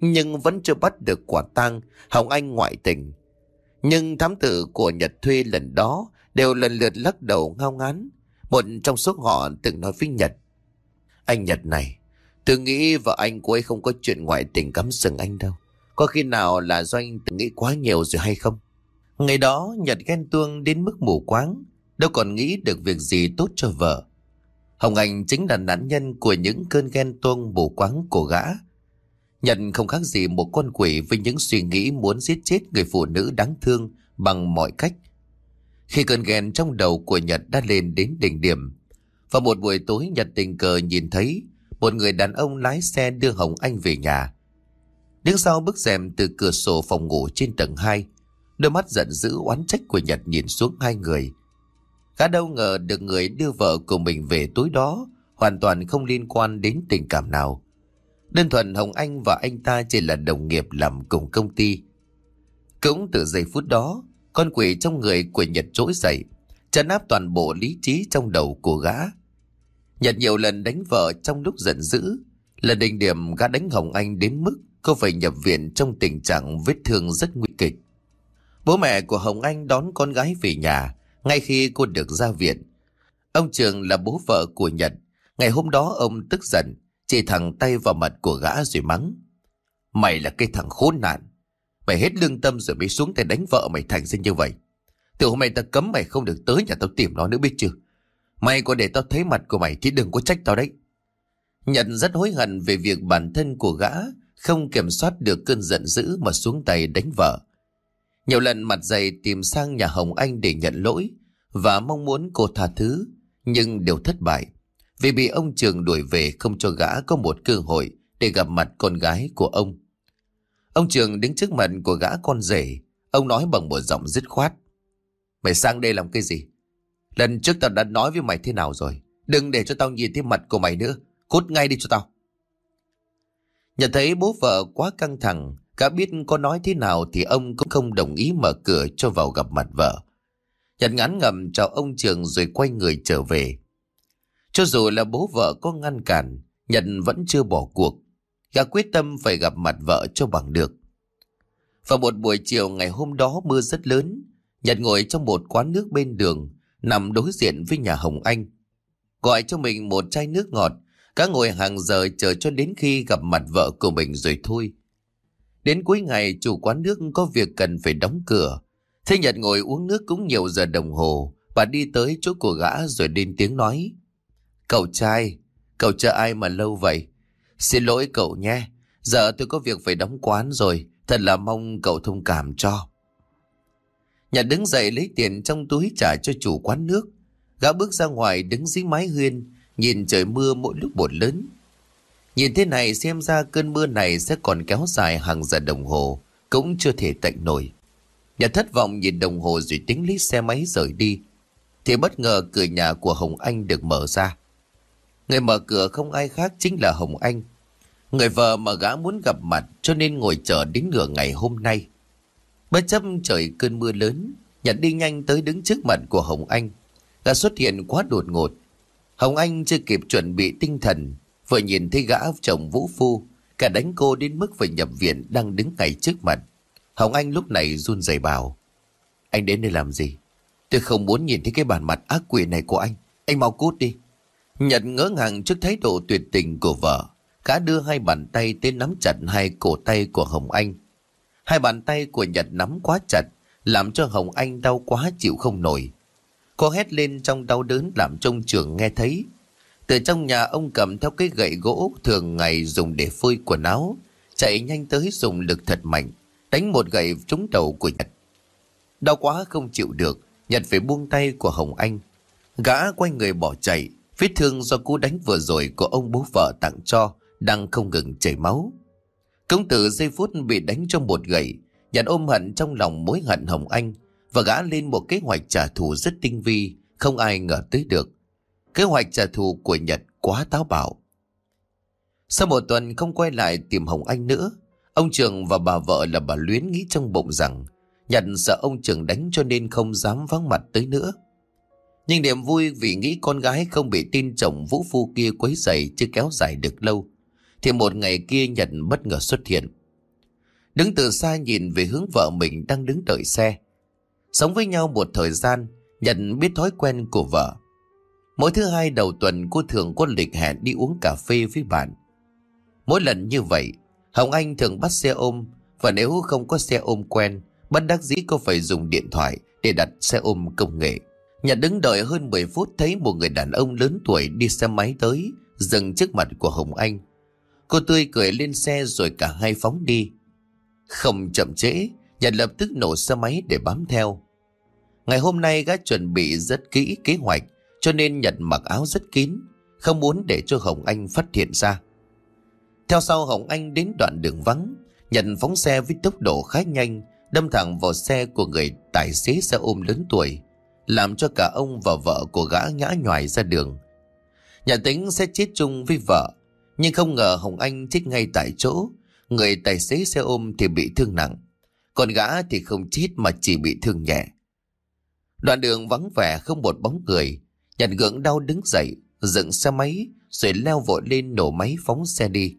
A: Nhưng vẫn chưa bắt được quả tang Hồng Anh ngoại tình. Nhưng thám tử của Nhật thuê lần đó đều lần lượt lắc đầu ngao ngán. Một trong số họ từng nói với Nhật. Anh Nhật này, tôi nghĩ vợ anh của ấy không có chuyện ngoại tình cắm sừng anh đâu. Có khi nào là do anh từng nghĩ quá nhiều rồi hay không? Ngày đó Nhật ghen tuông đến mức mù quáng, đâu còn nghĩ được việc gì tốt cho vợ. Hồng Anh chính là nạn nhân của những cơn ghen tuông mù quáng của gã. Nhật không khác gì một con quỷ với những suy nghĩ muốn giết chết người phụ nữ đáng thương bằng mọi cách. Khi cơn ghen trong đầu của Nhật đã lên đến đỉnh điểm, vào một buổi tối Nhật tình cờ nhìn thấy một người đàn ông lái xe đưa Hồng Anh về nhà. Đứng sau bức rèm từ cửa sổ phòng ngủ trên tầng 2, đôi mắt giận dữ oán trách của Nhật nhìn xuống hai người. Gã đâu ngờ được người đưa vợ của mình về tối đó hoàn toàn không liên quan đến tình cảm nào. Đơn thuần Hồng Anh và anh ta chỉ là đồng nghiệp làm cùng công ty. Cũng từ giây phút đó, con quỷ trong người của Nhật trỗi dậy, trấn áp toàn bộ lý trí trong đầu của gã. Nhật nhiều lần đánh vợ trong lúc giận dữ, lần đỉnh điểm gã đánh Hồng Anh đến mức cô phải nhập viện trong tình trạng vết thương rất nguy kịch. Bố mẹ của Hồng Anh đón con gái về nhà ngay khi cô được ra viện. Ông Trường là bố vợ của Nhật. Ngày hôm đó ông tức giận, chỉ thẳng tay vào mặt của gã rồi mắng. Mày là cái thằng khốn nạn. Mày hết lương tâm rồi mới xuống tay đánh vợ mày thành ra như vậy. Từ hôm nay ta cấm mày không được tới nhà tao tìm nó nữa biết chưa? Mày có để tao thấy mặt của mày thì đừng có trách tao đấy. Nhận rất hối hận về việc bản thân của gã không kiểm soát được cơn giận dữ mà xuống tay đánh vợ. Nhiều lần mặt dày tìm sang nhà Hồng Anh để nhận lỗi và mong muốn cô tha thứ, nhưng đều thất bại vì bị ông Trường đuổi về không cho gã có một cơ hội để gặp mặt con gái của ông. Ông Trường đứng trước mặt của gã con rể, ông nói bằng một giọng dứt khoát. Mày sang đây làm cái gì? Lần trước tao đã nói với mày thế nào rồi? Đừng để cho tao nhìn thấy mặt của mày nữa, cút ngay đi cho tao. Nhận thấy bố vợ quá căng thẳng, cả biết có nói thế nào thì ông cũng không đồng ý mở cửa cho vào gặp mặt vợ. Nhật ngắn ngầm chào ông Trường rồi quay người trở về. Cho dù là bố vợ có ngăn cản, Nhật vẫn chưa bỏ cuộc. Gã quyết tâm phải gặp mặt vợ cho bằng được. Vào một buổi chiều ngày hôm đó mưa rất lớn, Nhật ngồi trong một quán nước bên đường, nằm đối diện với nhà Hồng Anh. Gọi cho mình một chai nước ngọt, cá ngồi hàng giờ chờ cho đến khi gặp mặt vợ của mình rồi thôi. Đến cuối ngày chủ quán nước có việc cần phải đóng cửa. Thế Nhật ngồi uống nước cũng nhiều giờ đồng hồ, bà đi tới chỗ của gã rồi lên tiếng nói. Cậu trai, cậu chờ ai mà lâu vậy? Xin lỗi cậu nhé, giờ tôi có việc phải đóng quán rồi, thật là mong cậu thông cảm cho nhà đứng dậy lấy tiền trong túi trả cho chủ quán nước. Gã bước ra ngoài đứng dưới mái huyên, nhìn trời mưa mỗi lúc một lớn. Nhìn thế này xem ra cơn mưa này sẽ còn kéo dài hàng giờ đồng hồ, cũng chưa thể tạnh nổi. Nhà thất vọng nhìn đồng hồ rồi tính lý xe máy rời đi. Thì bất ngờ cửa nhà của Hồng Anh được mở ra. Người mở cửa không ai khác chính là Hồng Anh. Người vợ mà gã muốn gặp mặt cho nên ngồi chờ đến nửa ngày hôm nay. Bất chấp trời cơn mưa lớn, Nhật đi nhanh tới đứng trước mặt của Hồng Anh. Gã xuất hiện quá đột ngột. Hồng Anh chưa kịp chuẩn bị tinh thần, vừa nhìn thấy gã chồng vũ phu, cả đánh cô đến mức phải nhập viện đang đứng ngay trước mặt. Hồng Anh lúc này run rẩy bảo. Anh đến đây làm gì? Tôi không muốn nhìn thấy cái bản mặt ác quỷ này của anh. Anh mau cút đi. Nhật ngỡ ngàng trước thái độ tuyệt tình của vợ. Gã đưa hai bàn tay tới nắm chặt hai cổ tay của Hồng Anh. Hai bàn tay của Nhật nắm quá chặt, làm cho Hồng Anh đau quá chịu không nổi. Cô hét lên trong đau đớn làm trông trưởng nghe thấy. Từ trong nhà ông cầm theo cái gậy gỗ thường ngày dùng để phơi quần áo, chạy nhanh tới dùng lực thật mạnh, đánh một gậy trúng đầu của Nhật. Đau quá không chịu được, Nhật phải buông tay của Hồng Anh. Gã quay người bỏ chạy, vết thương do cú đánh vừa rồi của ông bố vợ tặng cho đang không ngừng chảy máu. Công tử giây phút bị đánh trong một gậy, Nhật ôm hận trong lòng mối hận Hồng Anh và gã lên một kế hoạch trả thù rất tinh vi, không ai ngờ tới được. Kế hoạch trả thù của Nhật quá táo bạo. Sau một tuần không quay lại tìm Hồng Anh nữa, ông Trường và bà vợ là bà Luyến nghĩ trong bụng rằng Nhật sợ ông Trường đánh cho nên không dám vắng mặt tới nữa. Nhưng niềm vui vì nghĩ con gái không bị tin chồng vũ phu kia quấy rầy chưa kéo dài được lâu, thì một ngày kia Nhật bất ngờ xuất hiện. Đứng từ xa nhìn về hướng vợ mình đang đứng đợi xe. Sống với nhau một thời gian, Nhật biết thói quen của vợ. Mỗi thứ hai đầu tuần cô thường có lịch hẹn đi uống cà phê với bạn. Mỗi lần như vậy, Hồng Anh thường bắt xe ôm và nếu không có xe ôm quen, bất đắc dĩ cô phải dùng điện thoại để đặt xe ôm công nghệ. Nhật đứng đợi hơn 10 phút thấy một người đàn ông lớn tuổi đi xe máy tới, dừng trước mặt của Hồng Anh. Cô tươi cười lên xe rồi cả hai phóng đi. Không chậm trễ, Nhật lập tức nổ xe máy để bám theo. Ngày hôm nay gã chuẩn bị rất kỹ kế hoạch, cho nên Nhật mặc áo rất kín, không muốn để cho Hồng Anh phát hiện ra. Theo sau Hồng Anh đến đoạn đường vắng, Nhật phóng xe với tốc độ khá nhanh, đâm thẳng vào xe của người tài xế xe ôm lớn tuổi, làm cho cả ông và vợ của gã ngã nhòi ra đường. Nhà tính sẽ chết chung với vợ, nhưng không ngờ Hồng Anh chết ngay tại chỗ, người tài xế xe ôm thì bị thương nặng, còn gã thì không chết mà chỉ bị thương nhẹ. Đoạn đường vắng vẻ không một bóng người, Nhật gượng đau đứng dậy, dựng xe máy, rồi leo vội lên nổ máy phóng xe đi.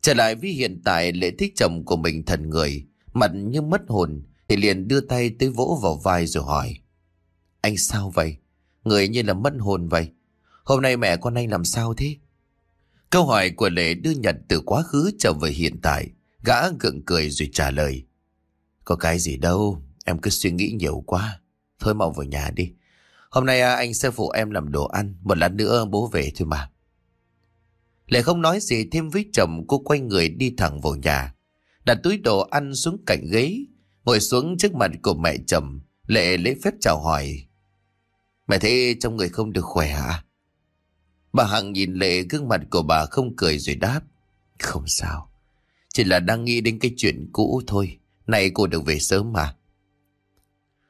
A: Trở lại với hiện tại lệ thích chồng của mình thần người, mặt như mất hồn, thì liền đưa tay tới vỗ vào vai rồi hỏi. Anh sao vậy? Người như là mất hồn vậy. Hôm nay mẹ con anh làm sao thế? Câu hỏi của Lệ đưa Nhật từ quá khứ trở về hiện tại. Gã gượng cười rồi trả lời. Có cái gì đâu, em cứ suy nghĩ nhiều quá. Thôi mau vào nhà đi. Hôm nay à, anh sẽ phụ em làm đồ ăn, một lát nữa bố về thôi mà. Lệ không nói gì thêm với chồng cô quay người đi thẳng vào nhà. Đặt túi đồ ăn xuống cạnh ghế, ngồi xuống trước mặt của mẹ chồng. Lệ lấy phép chào hỏi. Mẹ thấy trong người không được khỏe hả? Bà Hằng nhìn Lệ gương mặt của bà không cười rồi đáp. Không sao, chỉ là đang nghĩ đến cái chuyện cũ thôi. Này cô được về sớm mà.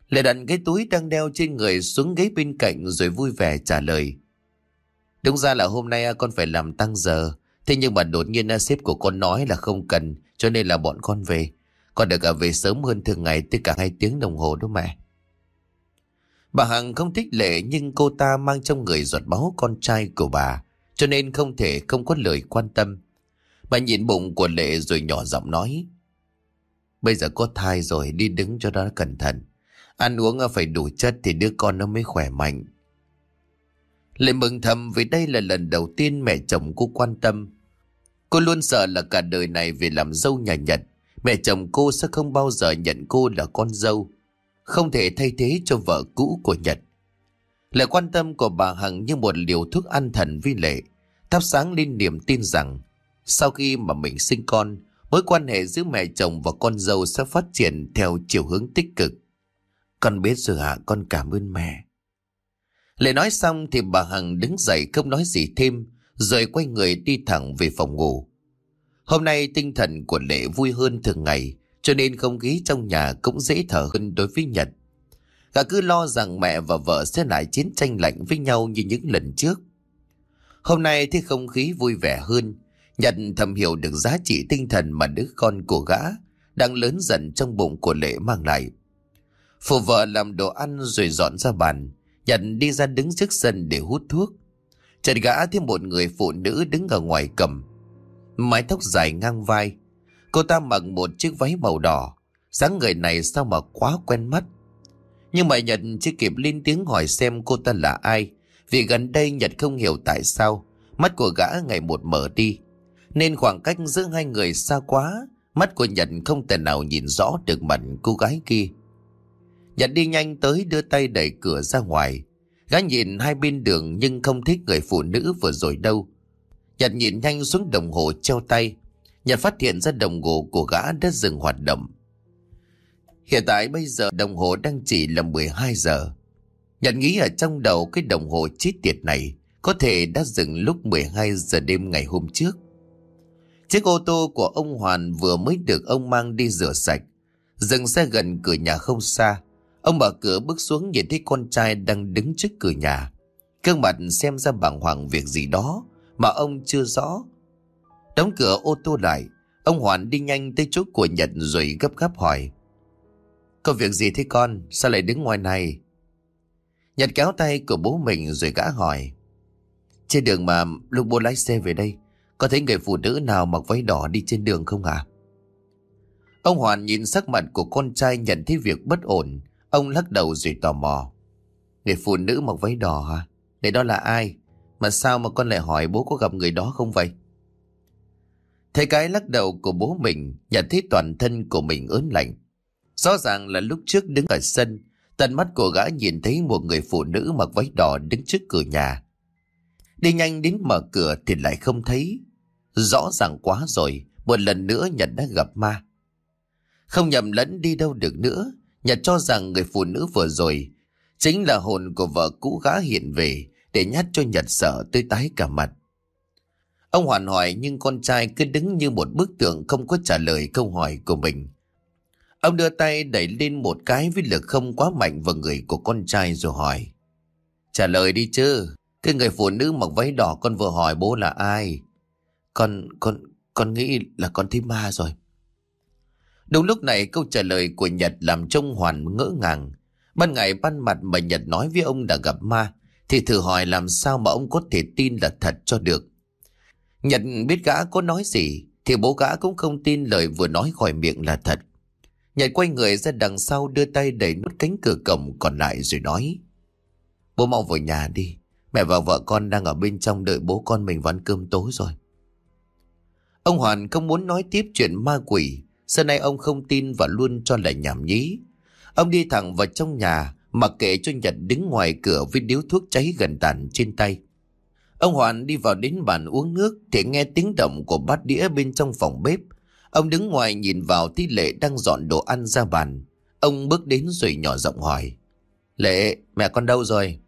A: Lệ đặt cái túi đang đeo trên người xuống ghế bên cạnh rồi vui vẻ trả lời. Đúng ra là hôm nay con phải làm tăng giờ. Thế nhưng mà đột nhiên sếp của con nói là không cần cho nên là bọn con về. Con được cả về sớm hơn thường ngày tới cả hai tiếng đồng hồ đó mẹ. Bà Hằng không thích lệ nhưng cô ta mang trong người giọt máu con trai của bà cho nên không thể không có lời quan tâm. Bà nhìn bụng của lệ rồi nhỏ giọng nói Bây giờ có thai rồi đi đứng cho nó cẩn thận. Ăn uống phải đủ chất thì đứa con nó mới khỏe mạnh. Lệ mừng thầm vì đây là lần đầu tiên mẹ chồng cô quan tâm. Cô luôn sợ là cả đời này về làm dâu nhà Nhật, mẹ chồng cô sẽ không bao giờ nhận cô là con dâu. Không thể thay thế cho vợ cũ của Nhật. Lời quan tâm của bà Hằng như một liều thuốc an thần vi lệ, thắp sáng lên niềm tin rằng sau khi mà mình sinh con, mối quan hệ giữa mẹ chồng và con dâu sẽ phát triển theo chiều hướng tích cực. Con biết rồi ạ, con cảm ơn mẹ. Lệ nói xong thì bà Hằng đứng dậy không nói gì thêm, rồi quay người đi thẳng về phòng ngủ. Hôm nay tinh thần của Lệ vui hơn thường ngày, cho nên không khí trong nhà cũng dễ thở hơn đối với Nhật. Gã cứ lo rằng mẹ và vợ sẽ lại chiến tranh lạnh với nhau như những lần trước. Hôm nay thì không khí vui vẻ hơn, Nhật thầm hiểu được giá trị tinh thần mà đứa con của gã đang lớn dần trong bụng của lễ mang lại. Phụ vợ làm đồ ăn rồi dọn ra bàn, Nhật đi ra đứng trước sân để hút thuốc. Chợt gã thêm một người phụ nữ đứng ở ngoài cầm. Mái tóc dài ngang vai. Cô ta mặc một chiếc váy màu đỏ. dáng người này sao mà quá quen mắt. Nhưng mà Nhật chưa kịp lên tiếng hỏi xem cô ta là ai. Vì gần đây Nhật không hiểu tại sao. Mắt của gã ngày một mở đi. Nên khoảng cách giữa hai người xa quá. Mắt của Nhật không thể nào nhìn rõ được mặt cô gái kia. Nhật đi nhanh tới đưa tay đẩy cửa ra ngoài. Gã nhìn hai bên đường nhưng không thích người phụ nữ vừa rồi đâu. Nhật nhìn nhanh xuống đồng hồ treo tay. Nhật phát hiện ra đồng hồ của gã đã dừng hoạt động. Hiện tại bây giờ đồng hồ đang chỉ là 12 giờ. Nhật nghĩ ở trong đầu cái đồng hồ chết tiệt này có thể đã dừng lúc 12 giờ đêm ngày hôm trước. Chiếc ô tô của ông Hoàn vừa mới được ông mang đi rửa sạch. Dừng xe gần cửa nhà không xa. Ông mở cửa bước xuống nhìn thấy con trai đang đứng trước cửa nhà. Cương mặt xem ra bàng hoàng việc gì đó mà ông chưa rõ. Đóng cửa ô tô lại, ông Hoàn đi nhanh tới chỗ của Nhật rồi gấp gáp hỏi. Có việc gì thế con, sao lại đứng ngoài này? Nhật kéo tay của bố mình rồi gã hỏi. Trên đường mà lúc bố lái xe về đây, có thấy người phụ nữ nào mặc váy đỏ đi trên đường không à? Ông Hoàn nhìn sắc mặt của con trai nhận thấy việc bất ổn, Ông lắc đầu rồi tò mò. Người phụ nữ mặc váy đỏ hả? Để đó là ai? Mà sao mà con lại hỏi bố có gặp người đó không vậy? Thấy cái lắc đầu của bố mình, nhận thấy toàn thân của mình ớn lạnh. Rõ ràng là lúc trước đứng ở sân, tận mắt của gã nhìn thấy một người phụ nữ mặc váy đỏ đứng trước cửa nhà. Đi nhanh đến mở cửa thì lại không thấy. Rõ ràng quá rồi, một lần nữa Nhật đã gặp ma. Không nhầm lẫn đi đâu được nữa, Nhật cho rằng người phụ nữ vừa rồi chính là hồn của vợ cũ gã hiện về để nhát cho Nhật sợ tươi tái cả mặt. Ông hoàn hỏi nhưng con trai cứ đứng như một bức tượng không có trả lời câu hỏi của mình. Ông đưa tay đẩy lên một cái với lực không quá mạnh vào người của con trai rồi hỏi. Trả lời đi chứ, cái người phụ nữ mặc váy đỏ con vừa hỏi bố là ai? Con, con, con nghĩ là con thấy ma rồi. Đúng lúc này câu trả lời của Nhật làm trông Hoàn ngỡ ngàng. Ban ngày ban mặt mà Nhật nói với ông đã gặp ma, thì thử hỏi làm sao mà ông có thể tin là thật cho được. Nhật biết gã có nói gì, thì bố gã cũng không tin lời vừa nói khỏi miệng là thật. Nhật quay người ra đằng sau đưa tay đẩy nút cánh cửa cổng còn lại rồi nói. Bố mau vào nhà đi, mẹ và vợ con đang ở bên trong đợi bố con mình vào ăn cơm tối rồi. Ông Hoàn không muốn nói tiếp chuyện ma quỷ, Xưa nay ông không tin và luôn cho là nhảm nhí. Ông đi thẳng vào trong nhà, mặc kệ cho Nhật đứng ngoài cửa với điếu thuốc cháy gần tàn trên tay. Ông Hoàn đi vào đến bàn uống nước thì nghe tiếng động của bát đĩa bên trong phòng bếp. Ông đứng ngoài nhìn vào tí lệ đang dọn đồ ăn ra bàn. Ông bước đến rồi nhỏ giọng hỏi. Lệ, mẹ con đâu rồi?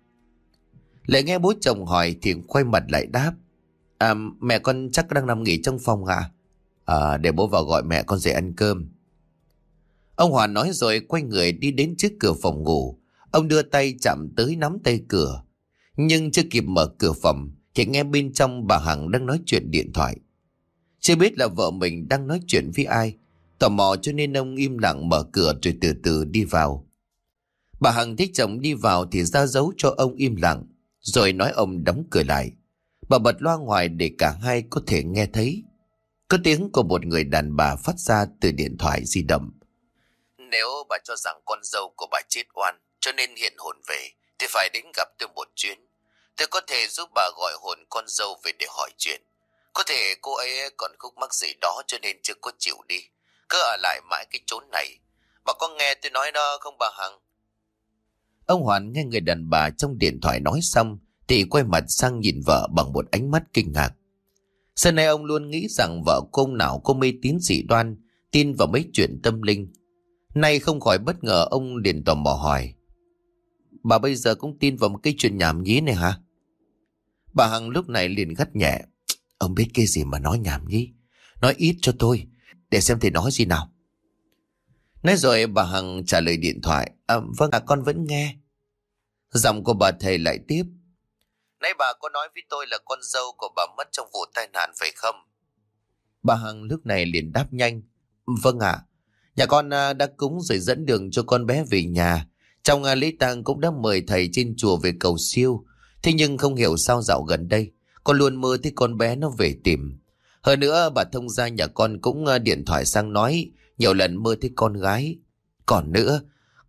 A: Lệ nghe bố chồng hỏi thì quay mặt lại đáp. À, mẹ con chắc đang nằm nghỉ trong phòng hả? À, để bố vào gọi mẹ con dậy ăn cơm. Ông Hoàn nói rồi quay người đi đến trước cửa phòng ngủ. Ông đưa tay chạm tới nắm tay cửa. Nhưng chưa kịp mở cửa phòng thì nghe bên trong bà Hằng đang nói chuyện điện thoại. Chưa biết là vợ mình đang nói chuyện với ai. Tò mò cho nên ông im lặng mở cửa rồi từ từ đi vào. Bà Hằng thích chồng đi vào thì ra dấu cho ông im lặng. Rồi nói ông đóng cửa lại. Bà bật loa ngoài để cả hai có thể nghe thấy. Có tiếng của một người đàn bà phát ra từ điện thoại di động. Nếu bà cho rằng con dâu của bà chết oan, cho nên hiện hồn về, thì phải đến gặp tôi một chuyến. Tôi có thể giúp bà gọi hồn con dâu về để hỏi chuyện. Có thể cô ấy còn khúc mắc gì đó cho nên chưa có chịu đi. Cứ ở lại mãi cái chốn này. Bà có nghe tôi nói đó không bà Hằng? Ông Hoàn nghe người đàn bà trong điện thoại nói xong thì quay mặt sang nhìn vợ bằng một ánh mắt kinh ngạc. Xưa nay ông luôn nghĩ rằng vợ công nào có mê tín dị đoan, tin vào mấy chuyện tâm linh. Nay không khỏi bất ngờ ông liền tò mò hỏi bà bây giờ cũng tin vào một cái chuyện nhảm nhí này hả? Bà Hằng lúc này liền gắt nhẹ. Ông biết cái gì mà nói nhảm nhí? Nói ít cho tôi, để xem thầy nói gì nào. Nói rồi bà Hằng trả lời điện thoại. À, vâng à con vẫn nghe. Giọng của bà thầy lại tiếp. Nãy bà có nói với tôi là con dâu của bà mất trong vụ tai nạn phải không? Bà Hằng lúc này liền đáp nhanh. Vâng ạ. Nhà con à, đã cúng rồi dẫn đường cho con bé về nhà. Trong lễ tang cũng đã mời thầy trên chùa về cầu siêu. Thế nhưng không hiểu sao dạo gần đây, con luôn mơ thấy con bé nó về tìm. Hơn nữa bà thông gia nhà con cũng à, điện thoại sang nói nhiều lần mơ thấy con gái. Còn nữa,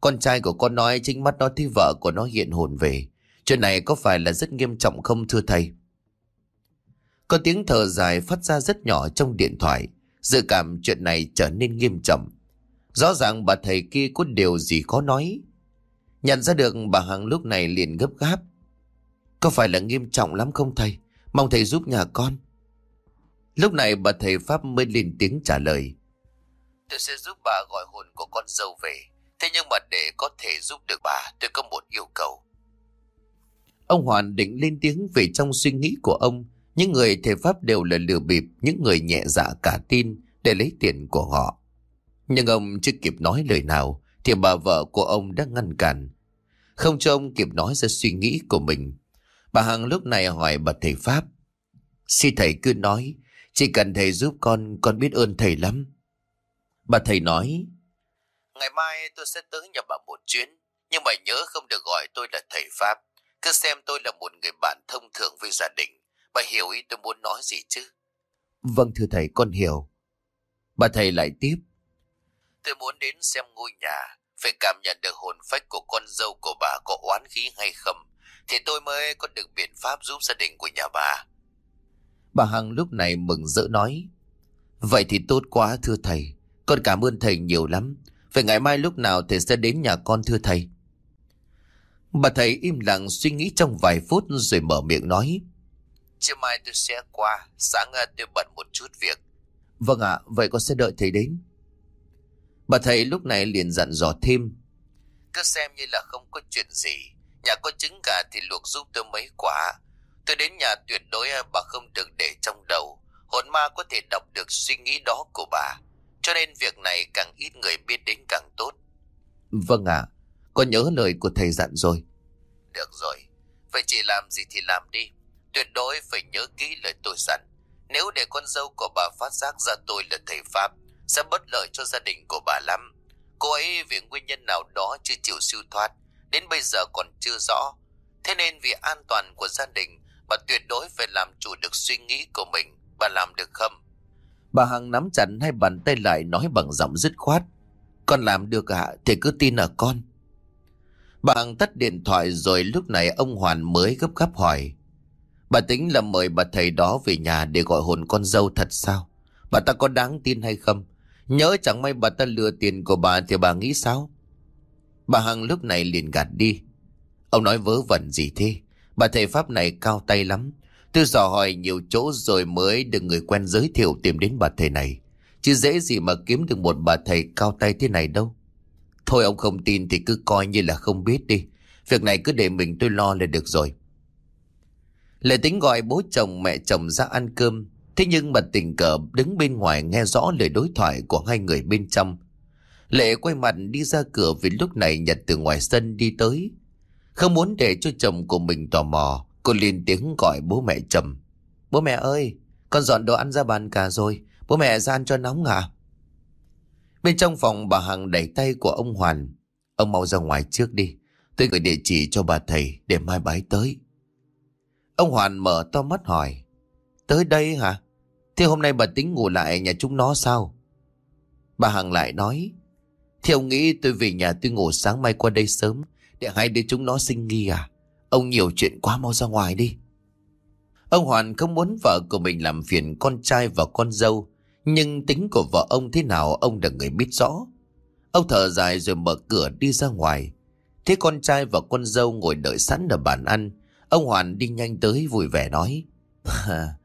A: con trai của con nói chính mắt nó thấy vợ của nó hiện hồn về. Chuyện này có phải là rất nghiêm trọng không thưa thầy? Có tiếng thở dài phát ra rất nhỏ trong điện thoại. Dự cảm chuyện này trở nên nghiêm trọng. Rõ ràng bà thầy kia có điều gì khó nói. Nhận ra được bà Hằng lúc này liền gấp gáp. Có phải là nghiêm trọng lắm không thầy? Mong thầy giúp nhà con. Lúc này bà thầy Pháp mới lên tiếng trả lời. Tôi sẽ giúp bà gọi hồn của con dâu về. Thế nhưng mà để có thể giúp được bà, tôi có một yêu cầu. Ông Hoàn định lên tiếng về trong suy nghĩ của ông. Những người thể pháp đều là lừa bịp, những người nhẹ dạ cả tin để lấy tiền của họ. Nhưng ông chưa kịp nói lời nào thì bà vợ của ông đã ngăn cản. Không cho ông kịp nói ra suy nghĩ của mình. Bà Hằng lúc này hỏi bà thầy Pháp. Xin thầy cứ nói, chỉ cần thầy giúp con, con biết ơn thầy lắm. Bà thầy nói, Ngày mai tôi sẽ tới nhà bà một chuyến, nhưng mà nhớ không được gọi tôi là thầy Pháp. Cứ xem tôi là một người bạn thông thường với gia đình. Bà hiểu ý tôi muốn nói gì chứ? Vâng thưa thầy, con hiểu. Bà thầy lại tiếp. Tôi muốn đến xem ngôi nhà, phải cảm nhận được hồn phách của con dâu của bà có oán khí hay không, thì tôi mới có được biện pháp giúp gia đình của nhà bà. Bà Hằng lúc này mừng rỡ nói. Vậy thì tốt quá thưa thầy, con cảm ơn thầy nhiều lắm. Vậy ngày mai lúc nào thầy sẽ đến nhà con thưa thầy? Bà thầy im lặng suy nghĩ trong vài phút rồi mở miệng nói. Chiều mai tôi sẽ qua, sáng tôi bận một chút việc. Vâng ạ, vậy con sẽ đợi thầy đến. Bà thầy lúc này liền dặn dò thêm. Cứ xem như là không có chuyện gì. Nhà có trứng gà thì luộc giúp tôi mấy quả. Tôi đến nhà tuyệt đối bà không được để trong đầu. Hồn ma có thể đọc được suy nghĩ đó của bà. Cho nên việc này càng ít người biết đến càng tốt. Vâng ạ, con nhớ lời của thầy dặn rồi. Được rồi, vậy chị làm gì thì làm đi. Tuyệt đối phải nhớ kỹ lời tôi dặn. Nếu để con dâu của bà phát giác ra tôi là thầy Pháp, sẽ bất lợi cho gia đình của bà lắm. Cô ấy vì nguyên nhân nào đó chưa chịu siêu thoát, đến bây giờ còn chưa rõ. Thế nên vì an toàn của gia đình, bà tuyệt đối phải làm chủ được suy nghĩ của mình. Bà làm được không? Bà Hằng nắm chặt hai bàn tay lại nói bằng giọng dứt khoát. Con làm được ạ, thì cứ tin ở con. Bà Hằng tắt điện thoại rồi lúc này ông Hoàn mới gấp gáp hỏi. Bà tính là mời bà thầy đó về nhà để gọi hồn con dâu thật sao? Bà ta có đáng tin hay không? Nhớ chẳng may bà ta lừa tiền của bà thì bà nghĩ sao? Bà Hằng lúc này liền gạt đi. Ông nói vớ vẩn gì thế? Bà thầy Pháp này cao tay lắm. Tôi dò hỏi nhiều chỗ rồi mới được người quen giới thiệu tìm đến bà thầy này. Chứ dễ gì mà kiếm được một bà thầy cao tay thế này đâu. Thôi ông không tin thì cứ coi như là không biết đi. Việc này cứ để mình tôi lo là được rồi. Lệ tính gọi bố chồng mẹ chồng ra ăn cơm. Thế nhưng mà tình cờ đứng bên ngoài nghe rõ lời đối thoại của hai người bên trong. Lệ quay mặt đi ra cửa vì lúc này Nhật từ ngoài sân đi tới. Không muốn để cho chồng của mình tò mò, cô liền tiếng gọi bố mẹ chồng. Bố mẹ ơi, con dọn đồ ăn ra bàn cả rồi, bố mẹ ra ăn cho nóng à? Bên trong phòng bà Hằng đẩy tay của ông Hoàn. Ông mau ra ngoài trước đi, tôi gửi địa chỉ cho bà thầy để mai bái tới. Ông Hoàn mở to mắt hỏi. Tới đây hả? Thế hôm nay bà tính ngủ lại nhà chúng nó sao? Bà Hằng lại nói. Thế ông nghĩ tôi về nhà tôi ngủ sáng mai qua đây sớm, để hai đứa chúng nó sinh nghi à? Ông nhiều chuyện quá mau ra ngoài đi. Ông Hoàn không muốn vợ của mình làm phiền con trai và con dâu. Nhưng tính của vợ ông thế nào ông là người biết rõ. Ông thở dài rồi mở cửa đi ra ngoài. Thế con trai và con dâu ngồi đợi sẵn ở bàn ăn. Ông Hoàn đi nhanh tới vui vẻ nói. [laughs]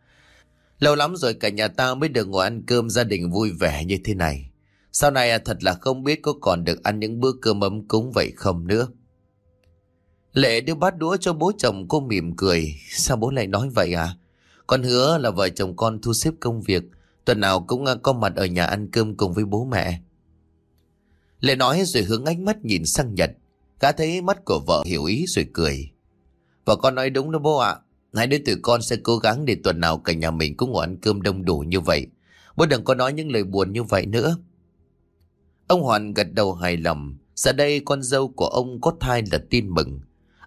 A: Lâu lắm rồi cả nhà ta mới được ngồi ăn cơm gia đình vui vẻ như thế này. Sau này à, thật là không biết có còn được ăn những bữa cơm ấm cúng vậy không nữa. Lệ đưa bát đũa cho bố chồng cô mỉm cười. Sao bố lại nói vậy à? Con hứa là vợ chồng con thu xếp công việc. Tuần nào cũng à, có mặt ở nhà ăn cơm cùng với bố mẹ. Lệ nói rồi hướng ánh mắt nhìn sang Nhật. Gã thấy mắt của vợ hiểu ý rồi cười. Vợ con nói đúng đó bố ạ. Hai đứa tụi con sẽ cố gắng để tuần nào cả nhà mình cũng ngồi ăn cơm đông đủ như vậy. Bố đừng có nói những lời buồn như vậy nữa. Ông Hoàn gật đầu hài lòng. Giờ đây con dâu của ông có thai là tin mừng.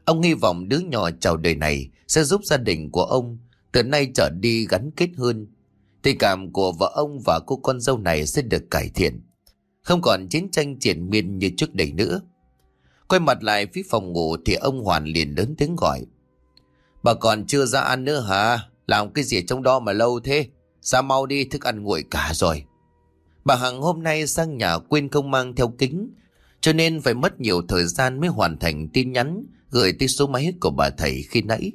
A: Ông hy vọng đứa nhỏ chào đời này sẽ giúp gia đình của ông từ nay trở đi gắn kết hơn. Tình cảm của vợ ông và cô con dâu này sẽ được cải thiện. Không còn chiến tranh triển miên như trước đây nữa. Quay mặt lại phía phòng ngủ thì ông Hoàn liền lớn tiếng gọi. Bà còn chưa ra ăn nữa hả? Làm cái gì trong đó mà lâu thế? Ra mau đi thức ăn nguội cả rồi. Bà Hằng hôm nay sang nhà quên không mang theo kính cho nên phải mất nhiều thời gian mới hoàn thành tin nhắn gửi tới số máy của bà thầy khi nãy.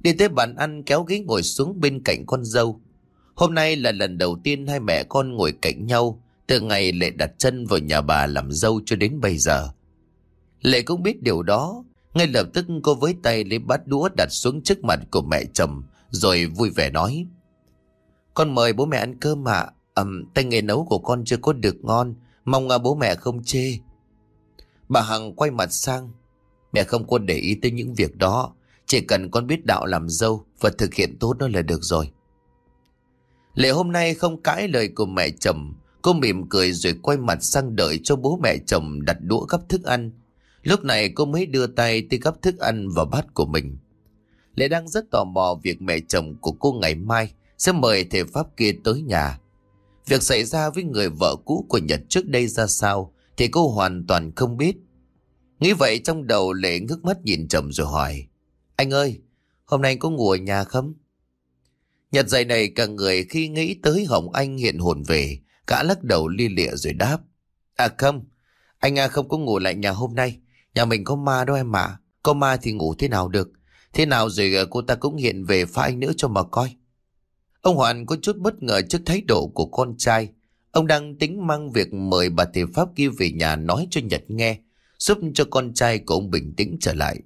A: Đi tới bàn ăn kéo ghế ngồi xuống bên cạnh con dâu. Hôm nay là lần đầu tiên hai mẹ con ngồi cạnh nhau từ ngày Lệ đặt chân vào nhà bà làm dâu cho đến bây giờ. Lệ cũng biết điều đó, ngay lập tức cô với tay lấy bát đũa đặt xuống trước mặt của mẹ chồng rồi vui vẻ nói. Con mời bố mẹ ăn cơm ạ, à. tay nghề nấu của con chưa có được ngon, mong à, bố mẹ không chê. Bà Hằng quay mặt sang, mẹ không có để ý tới những việc đó, chỉ cần con biết đạo làm dâu và thực hiện tốt đó là được rồi. Lệ hôm nay không cãi lời của mẹ chồng, cô mỉm cười rồi quay mặt sang đợi cho bố mẹ chồng đặt đũa gấp thức ăn. Lúc này cô mới đưa tay tới gấp thức ăn vào bát của mình. Lệ đang rất tò mò việc mẹ chồng của cô ngày mai sẽ mời thầy Pháp kia tới nhà. Việc xảy ra với người vợ cũ của Nhật trước đây ra sao thì cô hoàn toàn không biết. Nghĩ vậy trong đầu Lệ ngước mắt nhìn chồng rồi hỏi. Anh ơi, hôm nay anh có ngủ ở nhà không? Nhật dậy này cả người khi nghĩ tới Hồng Anh hiện hồn về, cả lắc đầu li lịa rồi đáp. À không, anh à không có ngủ lại nhà hôm nay. Nhà mình có ma đâu em mà. Có ma thì ngủ thế nào được. Thế nào rồi ờ, cô ta cũng hiện về phá anh nữa cho mà coi. Ông Hoàn có chút bất ngờ trước thái độ của con trai. Ông đang tính mang việc mời bà thầy Pháp kia về nhà nói cho Nhật nghe, giúp cho con trai của ông bình tĩnh trở lại.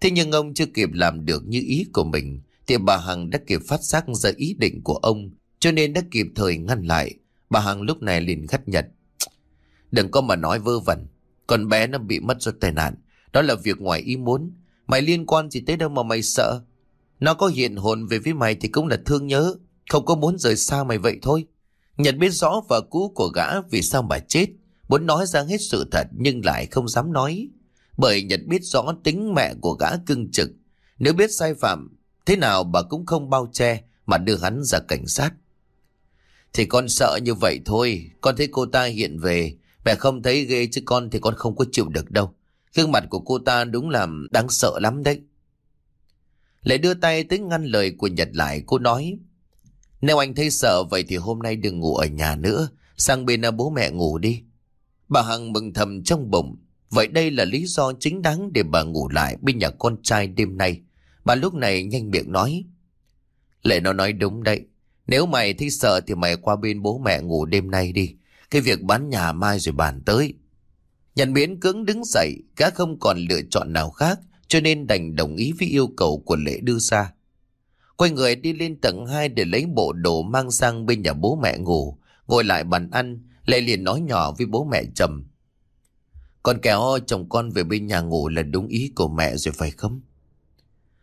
A: Thế nhưng ông chưa kịp làm được như ý của mình, thì bà Hằng đã kịp phát giác ra ý định của ông, cho nên đã kịp thời ngăn lại. Bà Hằng lúc này liền gắt nhật. Đừng có mà nói vơ vẩn, con bé nó bị mất do tai nạn, đó là việc ngoài ý muốn. Mày liên quan gì tới đâu mà mày sợ? Nó có hiện hồn về với mày thì cũng là thương nhớ, không có muốn rời xa mày vậy thôi. Nhật biết rõ vợ cũ của gã vì sao bà chết, muốn nói ra hết sự thật nhưng lại không dám nói. Bởi Nhật biết rõ tính mẹ của gã cưng trực. Nếu biết sai phạm, thế nào bà cũng không bao che mà đưa hắn ra cảnh sát. Thì con sợ như vậy thôi, con thấy cô ta hiện về, mẹ không thấy ghê chứ con thì con không có chịu được đâu. Gương mặt của cô ta đúng là đáng sợ lắm đấy. Lại đưa tay tới ngăn lời của Nhật lại, cô nói. Nếu anh thấy sợ vậy thì hôm nay đừng ngủ ở nhà nữa, sang bên à, bố mẹ ngủ đi. Bà Hằng mừng thầm trong bụng, Vậy đây là lý do chính đáng để bà ngủ lại bên nhà con trai đêm nay. Bà lúc này nhanh miệng nói. Lệ nó nói đúng đấy. Nếu mày thấy sợ thì mày qua bên bố mẹ ngủ đêm nay đi. Cái việc bán nhà mai rồi bàn tới. Nhận biến cứng đứng dậy, gã không còn lựa chọn nào khác, cho nên đành đồng ý với yêu cầu của lễ đưa ra. Quay người đi lên tầng 2 để lấy bộ đồ mang sang bên nhà bố mẹ ngủ, ngồi lại bàn ăn, Lệ liền nói nhỏ với bố mẹ trầm. Con kéo chồng con về bên nhà ngủ là đúng ý của mẹ rồi phải không?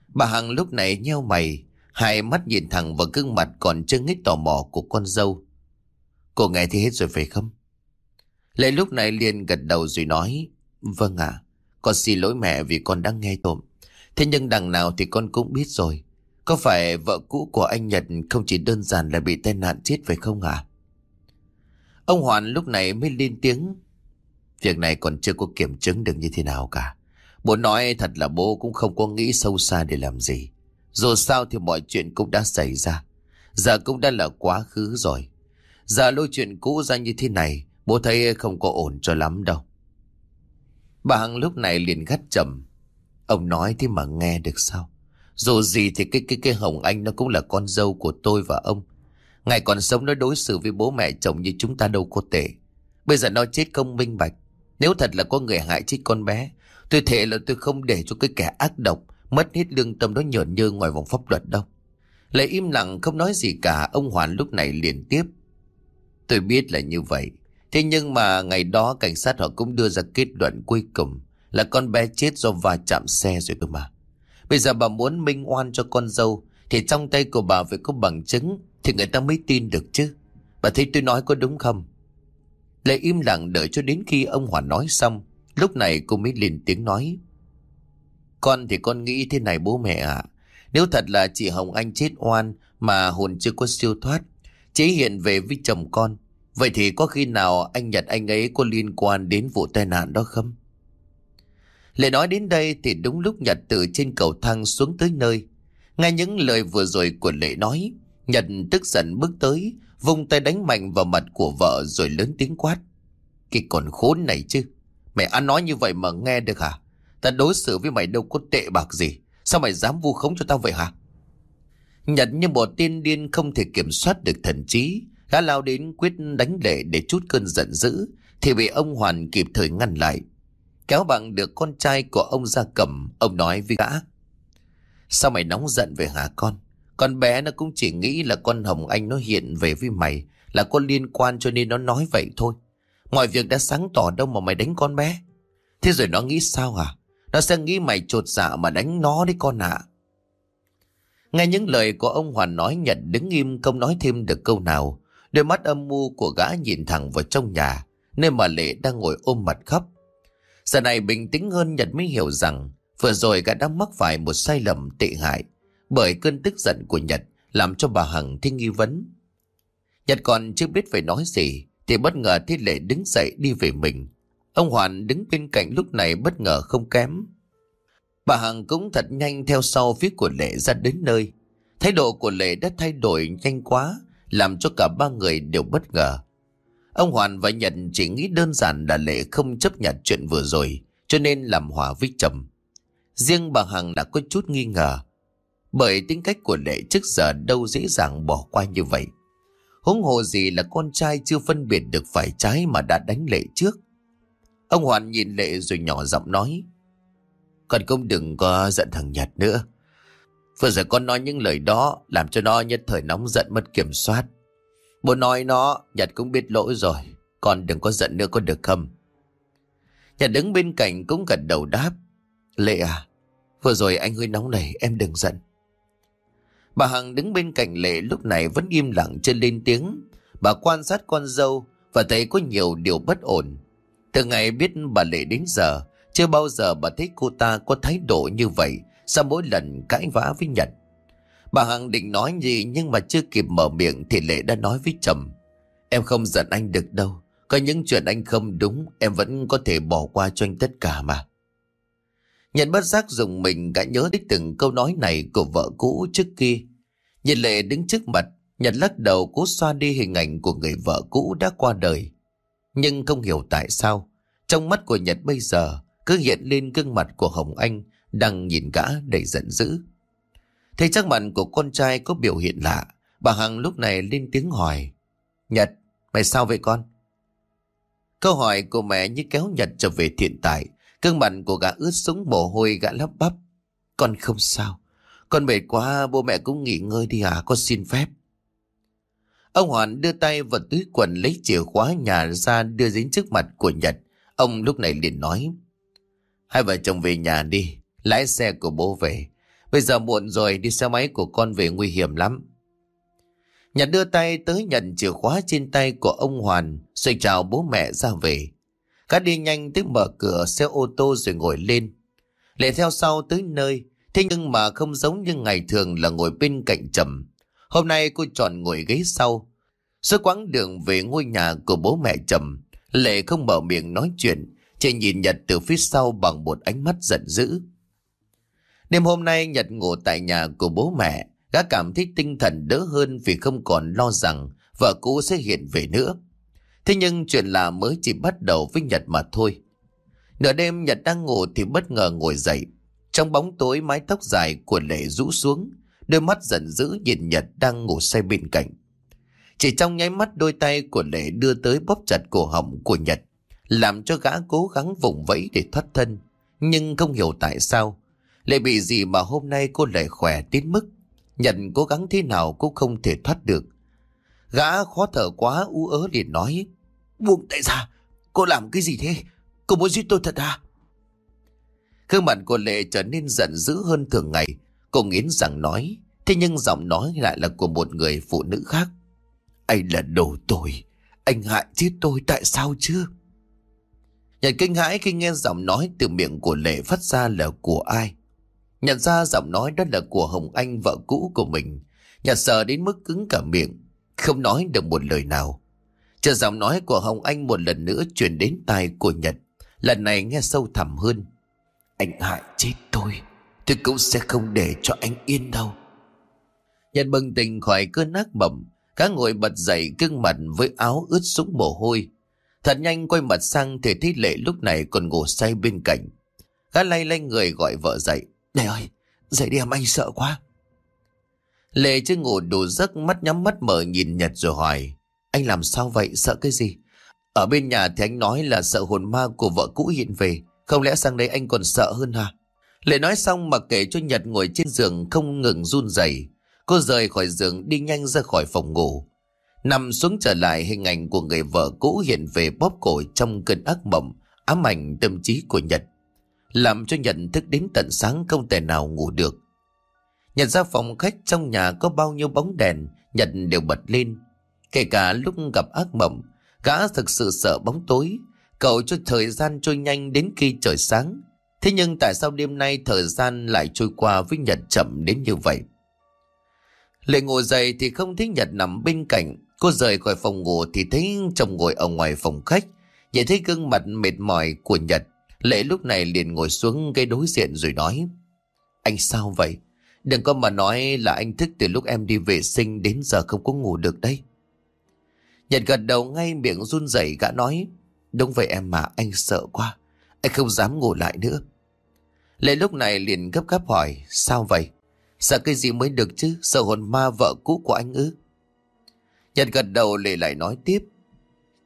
A: Bà Hằng lúc này nheo mày, hai mắt nhìn thẳng vào gương mặt còn chưa hết tò mò của con dâu. Cô nghe thì hết rồi phải không? Lệ lúc này liền gật đầu rồi nói, Vâng ạ, con xin lỗi mẹ vì con đã nghe trộm. Thế nhưng đằng nào thì con cũng biết rồi. Có phải vợ cũ của anh Nhật không chỉ đơn giản là bị tai nạn chết phải không ạ? Ông Hoàn lúc này mới lên tiếng Việc này còn chưa có kiểm chứng được như thế nào cả. Bố nói thật là bố cũng không có nghĩ sâu xa để làm gì. Dù sao thì mọi chuyện cũng đã xảy ra. Giờ cũng đã là quá khứ rồi. Giờ lôi chuyện cũ ra như thế này, bố thấy không có ổn cho lắm đâu. Bà Hằng lúc này liền gắt chầm. Ông nói thế mà nghe được sao? Dù gì thì cái cái cái Hồng Anh nó cũng là con dâu của tôi và ông. Ngày còn sống nó đối xử với bố mẹ chồng như chúng ta đâu có tệ. Bây giờ nó chết công minh bạch. Nếu thật là có người hại chết con bé, Tôi thề là tôi không để cho cái kẻ ác độc mất hết lương tâm đó nhởn nhơ ngoài vòng pháp luật đâu. Lại im lặng không nói gì cả, ông Hoàn lúc này liền tiếp. Tôi biết là như vậy. Thế nhưng mà ngày đó cảnh sát họ cũng đưa ra kết luận cuối cùng là con bé chết do va chạm xe rồi cơ mà. Bây giờ bà muốn minh oan cho con dâu thì trong tay của bà phải có bằng chứng thì người ta mới tin được chứ. Bà thấy tôi nói có đúng không? Lệ im lặng đợi cho đến khi ông hòa nói xong. Lúc này cô mới lên tiếng nói. Con thì con nghĩ thế này bố mẹ ạ. Nếu thật là chị Hồng Anh chết oan mà hồn chưa có siêu thoát, chế hiện về với chồng con, vậy thì có khi nào anh Nhật anh ấy có liên quan đến vụ tai nạn đó không? Lời nói đến đây thì đúng lúc Nhật từ trên cầu thang xuống tới nơi. Nghe những lời vừa rồi của Lệ nói, Nhật tức giận bước tới, vung tay đánh mạnh vào mặt của vợ rồi lớn tiếng quát. Cái còn khốn này chứ, mày ăn nói như vậy mà nghe được hả? Ta đối xử với mày đâu có tệ bạc gì, sao mày dám vu khống cho tao vậy hả? Nhật như một tiên điên không thể kiểm soát được thần trí, gã lao đến quyết đánh Lệ để chút cơn giận dữ, thì bị ông Hoàn kịp thời ngăn lại. Kéo bằng được con trai của ông ra cầm, ông nói với gã. Sao mày nóng giận về hả con? Con bé nó cũng chỉ nghĩ là con Hồng Anh nó hiện về với mày là con liên quan cho nên nó nói vậy thôi. Mọi việc đã sáng tỏ đâu mà mày đánh con bé. Thế rồi nó nghĩ sao hả? Nó sẽ nghĩ mày trột dạ mà đánh nó đấy con ạ. Nghe những lời của ông Hoàn nói nhận đứng im không nói thêm được câu nào. Đôi mắt âm mưu của gã nhìn thẳng vào trong nhà, nơi mà Lệ đang ngồi ôm mặt khóc. Giờ này bình tĩnh hơn Nhật mới hiểu rằng vừa rồi gã đã mắc phải một sai lầm tệ hại bởi cơn tức giận của Nhật làm cho bà Hằng thêm nghi vấn. Nhật còn chưa biết phải nói gì thì bất ngờ Thiết Lệ đứng dậy đi về mình. Ông Hoàn đứng bên cạnh lúc này bất ngờ không kém. Bà Hằng cũng thật nhanh theo sau phía của Lệ ra đến nơi. Thái độ của Lệ đã thay đổi nhanh quá, làm cho cả ba người đều bất ngờ. Ông Hoàn và Nhật chỉ nghĩ đơn giản là Lệ không chấp nhận chuyện vừa rồi, cho nên làm hòa với chồng. Riêng bà Hằng đã có chút nghi ngờ, bởi tính cách của Lệ trước giờ đâu dễ dàng bỏ qua như vậy. Huống hồ gì là con trai chưa phân biệt được phải trái mà đã đánh Lệ trước. Ông Hoàn nhìn Lệ rồi nhỏ giọng nói. Con cũng đừng có giận thằng Nhật nữa. Vừa rồi con nói những lời đó làm cho nó nhất thời nóng giận mất kiểm soát. Bố nói nó, Nhật cũng biết lỗi rồi. Con đừng có giận nữa có được không? Nhật đứng bên cạnh cũng gật đầu đáp. Lệ à, vừa rồi anh hơi nóng này, em đừng giận. Bà Hằng đứng bên cạnh Lệ lúc này vẫn im lặng chưa lên tiếng. Bà quan sát con dâu và thấy có nhiều điều bất ổn. Từ ngày biết bà Lệ đến giờ, chưa bao giờ bà thấy cô ta có thái độ như vậy sau mỗi lần cãi vã với Nhật. Bà Hằng định nói gì nhưng mà chưa kịp mở miệng thì Lệ đã nói với chồng. Em không giận anh được đâu. Có những chuyện anh không đúng em vẫn có thể bỏ qua cho anh tất cả mà. Nhận bất giác dùng mình đã nhớ đến từng câu nói này của vợ cũ trước kia. Nhìn lệ đứng trước mặt, Nhật lắc đầu cố xoa đi hình ảnh của người vợ cũ đã qua đời. Nhưng không hiểu tại sao, trong mắt của Nhật bây giờ cứ hiện lên gương mặt của Hồng Anh đang nhìn gã đầy giận dữ. Thấy chắc mặt của con trai có biểu hiện lạ, bà Hằng lúc này lên tiếng hỏi. Nhật, mày sao vậy con? Câu hỏi của mẹ như kéo Nhật trở về thiện tại, Cương mặt của gã ướt súng mồ hôi gã lắp bắp. Con không sao. Con mệt quá bố mẹ cũng nghỉ ngơi đi à con xin phép. Ông Hoàn đưa tay vào túi quần lấy chìa khóa nhà ra đưa dính trước mặt của Nhật. Ông lúc này liền nói. Hai vợ chồng về nhà đi. Lái xe của bố về. Bây giờ muộn rồi đi xe máy của con về nguy hiểm lắm. Nhật đưa tay tới nhận chìa khóa trên tay của ông Hoàn rồi chào bố mẹ ra về. Cá đi nhanh tới mở cửa xe ô tô rồi ngồi lên. Lệ theo sau tới nơi, thế nhưng mà không giống như ngày thường là ngồi bên cạnh trầm. Hôm nay cô chọn ngồi ghế sau. Suốt quãng đường về ngôi nhà của bố mẹ trầm, Lệ không mở miệng nói chuyện, Chị nhìn Nhật từ phía sau bằng một ánh mắt giận dữ. Đêm hôm nay Nhật ngủ tại nhà của bố mẹ, gã cảm thấy tinh thần đỡ hơn vì không còn lo rằng vợ cũ sẽ hiện về nữa. Thế nhưng chuyện là mới chỉ bắt đầu với Nhật mà thôi. Nửa đêm Nhật đang ngủ thì bất ngờ ngồi dậy. Trong bóng tối mái tóc dài của Lệ rũ xuống, đôi mắt giận dữ nhìn Nhật đang ngủ say bên cạnh. Chỉ trong nháy mắt đôi tay của Lệ đưa tới bóp chặt cổ họng của Nhật, làm cho gã cố gắng vùng vẫy để thoát thân. Nhưng không hiểu tại sao. Lại bị gì mà hôm nay cô lại khỏe đến mức, Nhận cố gắng thế nào cũng không thể thoát được. Gã khó thở quá u ớ liền nói, Buông tay ra, Cô làm cái gì thế? Cô muốn giết tôi thật à? Khương mặt của Lệ trở nên giận dữ hơn thường ngày. Cô nghiến rằng nói, Thế nhưng giọng nói lại là của một người phụ nữ khác. Anh là đồ tồi, Anh hại chết tôi tại sao chưa Nhật kinh hãi khi nghe giọng nói từ miệng của Lệ phát ra là của ai? Nhận ra giọng nói đó là của Hồng Anh, vợ cũ của mình. Nhật sợ đến mức cứng cả miệng, Không nói được một lời nào. Chờ giọng nói của Hồng Anh một lần nữa truyền đến tai của Nhật, Lần này nghe sâu thẳm hơn. Anh hại chết tôi Tôi cũng sẽ không để cho anh yên đâu. Nhật bừng tỉnh khỏi cơn ác mộng, Cá ngồi bật dậy gương mặt với áo ướt sũng mồ hôi. Thật nhanh quay mặt sang thì thấy Lệ lúc này còn ngủ say bên cạnh. Gã lay lay người gọi vợ dậy. Lệ ơi, dậy đi em, anh sợ quá. Lệ chưa ngủ đủ giấc, mắt nhắm mắt mở nhìn Nhật rồi hỏi, Anh làm sao vậy? Sợ cái gì? Ở bên nhà thì anh nói là sợ hồn ma của vợ cũ hiện về. Không lẽ sang đây anh còn sợ hơn hả? Lệ nói xong mà kể cho Nhật ngồi trên giường không ngừng run rẩy. Cô rời khỏi giường, đi nhanh ra khỏi phòng ngủ. Nằm xuống trở lại hình ảnh của người vợ cũ hiện về bóp cổ trong cơn ác mộng, ám ảnh tâm trí của Nhật. Làm cho Nhật thức đến tận sáng không thể nào ngủ được. Nhật ra phòng khách trong nhà có bao nhiêu bóng đèn, Nhật đều bật lên. Kể cả lúc gặp ác mộng, gã thực sự sợ bóng tối, cậu cho thời gian trôi nhanh đến khi trời sáng. Thế nhưng tại sao đêm nay thời gian lại trôi qua với Nhật chậm đến như vậy? Lệ ngồi dậy thì không thấy Nhật nằm bên cạnh. Cô rời khỏi phòng ngủ thì thấy chồng ngồi ở ngoài phòng khách. Nhìn thấy gương mặt mệt mỏi của Nhật. Lệ lúc này liền ngồi xuống gây đối diện rồi nói. Anh sao vậy? Đừng có mà nói là anh thức từ lúc em đi vệ sinh đến giờ không có ngủ được đấy. Nhật gật đầu ngay miệng run rẩy gã nói. Đúng vậy em mà, anh sợ quá. Anh không dám ngủ lại nữa. Lệ lúc này liền gấp gáp hỏi. Sao vậy? Sợ cái gì mới được chứ Sợ hồn ma vợ cũ của anh ư Nhật gật đầu lệ lại nói tiếp.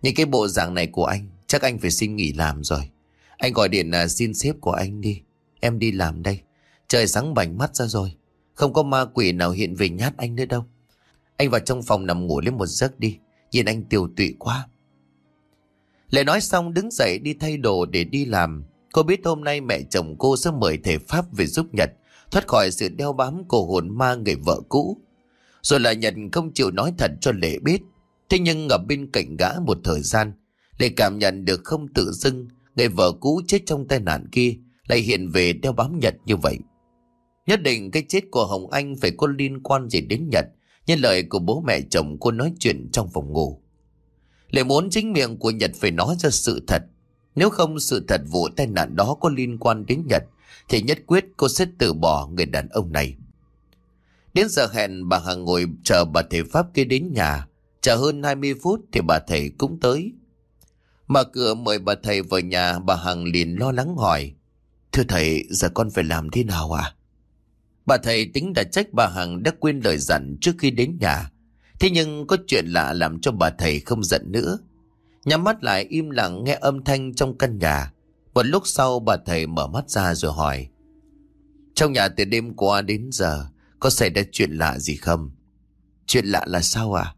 A: Những cái bộ dạng này của anh, Chắc anh phải xin nghỉ làm rồi. Anh gọi điện là xin sếp của anh đi. Em đi làm đây. Trời sáng bảnh mắt ra rồi. Không có ma quỷ nào hiện về nhát anh nữa đâu. Anh vào trong phòng nằm ngủ lên một giấc đi. Nhìn anh tiều tụy quá. Lệ nói xong đứng dậy đi thay đồ để đi làm. Cô biết hôm nay mẹ chồng cô sẽ mời thầy Pháp về giúp Nhật, thoát khỏi sự đeo bám của hồn ma người vợ cũ. Rồi lại nhận không chịu nói thật cho Lệ biết. Thế nhưng ở bên cạnh gã một thời gian, Lệ cảm nhận được không tự dưng người vợ cũ chết trong tai nạn kia lại hiện về đeo bám Nhật như vậy. Nhất định cái chết của Hồng Anh phải có liên quan gì đến Nhật, như lời của bố mẹ chồng cô nói chuyện trong phòng ngủ. Lệ muốn chính miệng của Nhật phải nói ra sự thật. Nếu không sự thật vụ tai nạn đó có liên quan đến Nhật, thì nhất quyết cô sẽ từ bỏ người đàn ông này. Đến giờ hẹn bà Hằng ngồi chờ bà thầy Pháp kia đến nhà. Chờ hơn 20 phút thì bà thầy cũng tới. Mở cửa mời bà thầy vào nhà, bà Hằng liền lo lắng hỏi. Thưa thầy, giờ con phải làm thế nào à? Bà thầy tính đã trách bà Hằng đã quên lời dặn trước khi đến nhà. Thế nhưng có chuyện lạ làm cho bà thầy không giận nữa. Nhắm mắt lại im lặng nghe âm thanh trong căn nhà. Một lúc sau bà thầy mở mắt ra rồi hỏi. Trong nhà từ đêm qua đến giờ có xảy ra chuyện lạ gì không? Chuyện lạ là sao à?